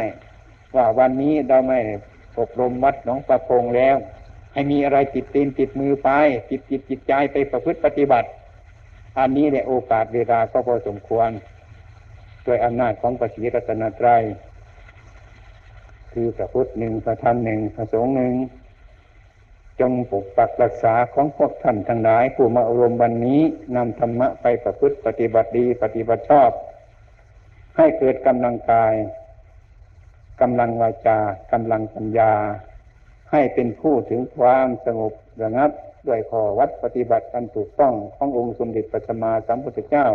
ว่าวันนี้เราไม่อบรมวัดหนองประพงแล้ว ให้มีอะไรติดตีนติดมือไปติดจิตจิตใจไปประพฤติปฏิบัติ อันนี้เนี่ยโอกาสเวลาก็พอสมควรโดยอำนาจของปฏิรัตนตรัยคือพระพุทธหนึ่งพระธรรมหนึ่งพระสงฆ์หนึ่ง จงปกปักรักษาของพวกท่านทั้งหลาย ผู้มาอบรมวันนี้นำธรรมะไปประพฤติปฏิบัติดีปฏิบัติชอบ ให้เกิดกำลังกายกำลังวาจากำลังปัญญา ให้เป็นผู้ถึงความสงบระงับด้วยข้อวัดปฏิบัติอันถูกต้องขององค์สมเด็จพระสัมมาสัมพุทธเจ้า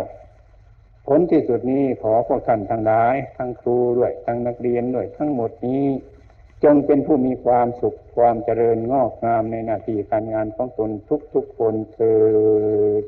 ผลที่สุดนี้ขอพวกท่านทั้งหลาย ทั้งครูด้วยทั้งนักเรียนด้วยทั้งหมดนี้ จงเป็นผู้มีความสุขความเจริญงอกงามในหน้าที่การงานของตนทุกๆคนเถิด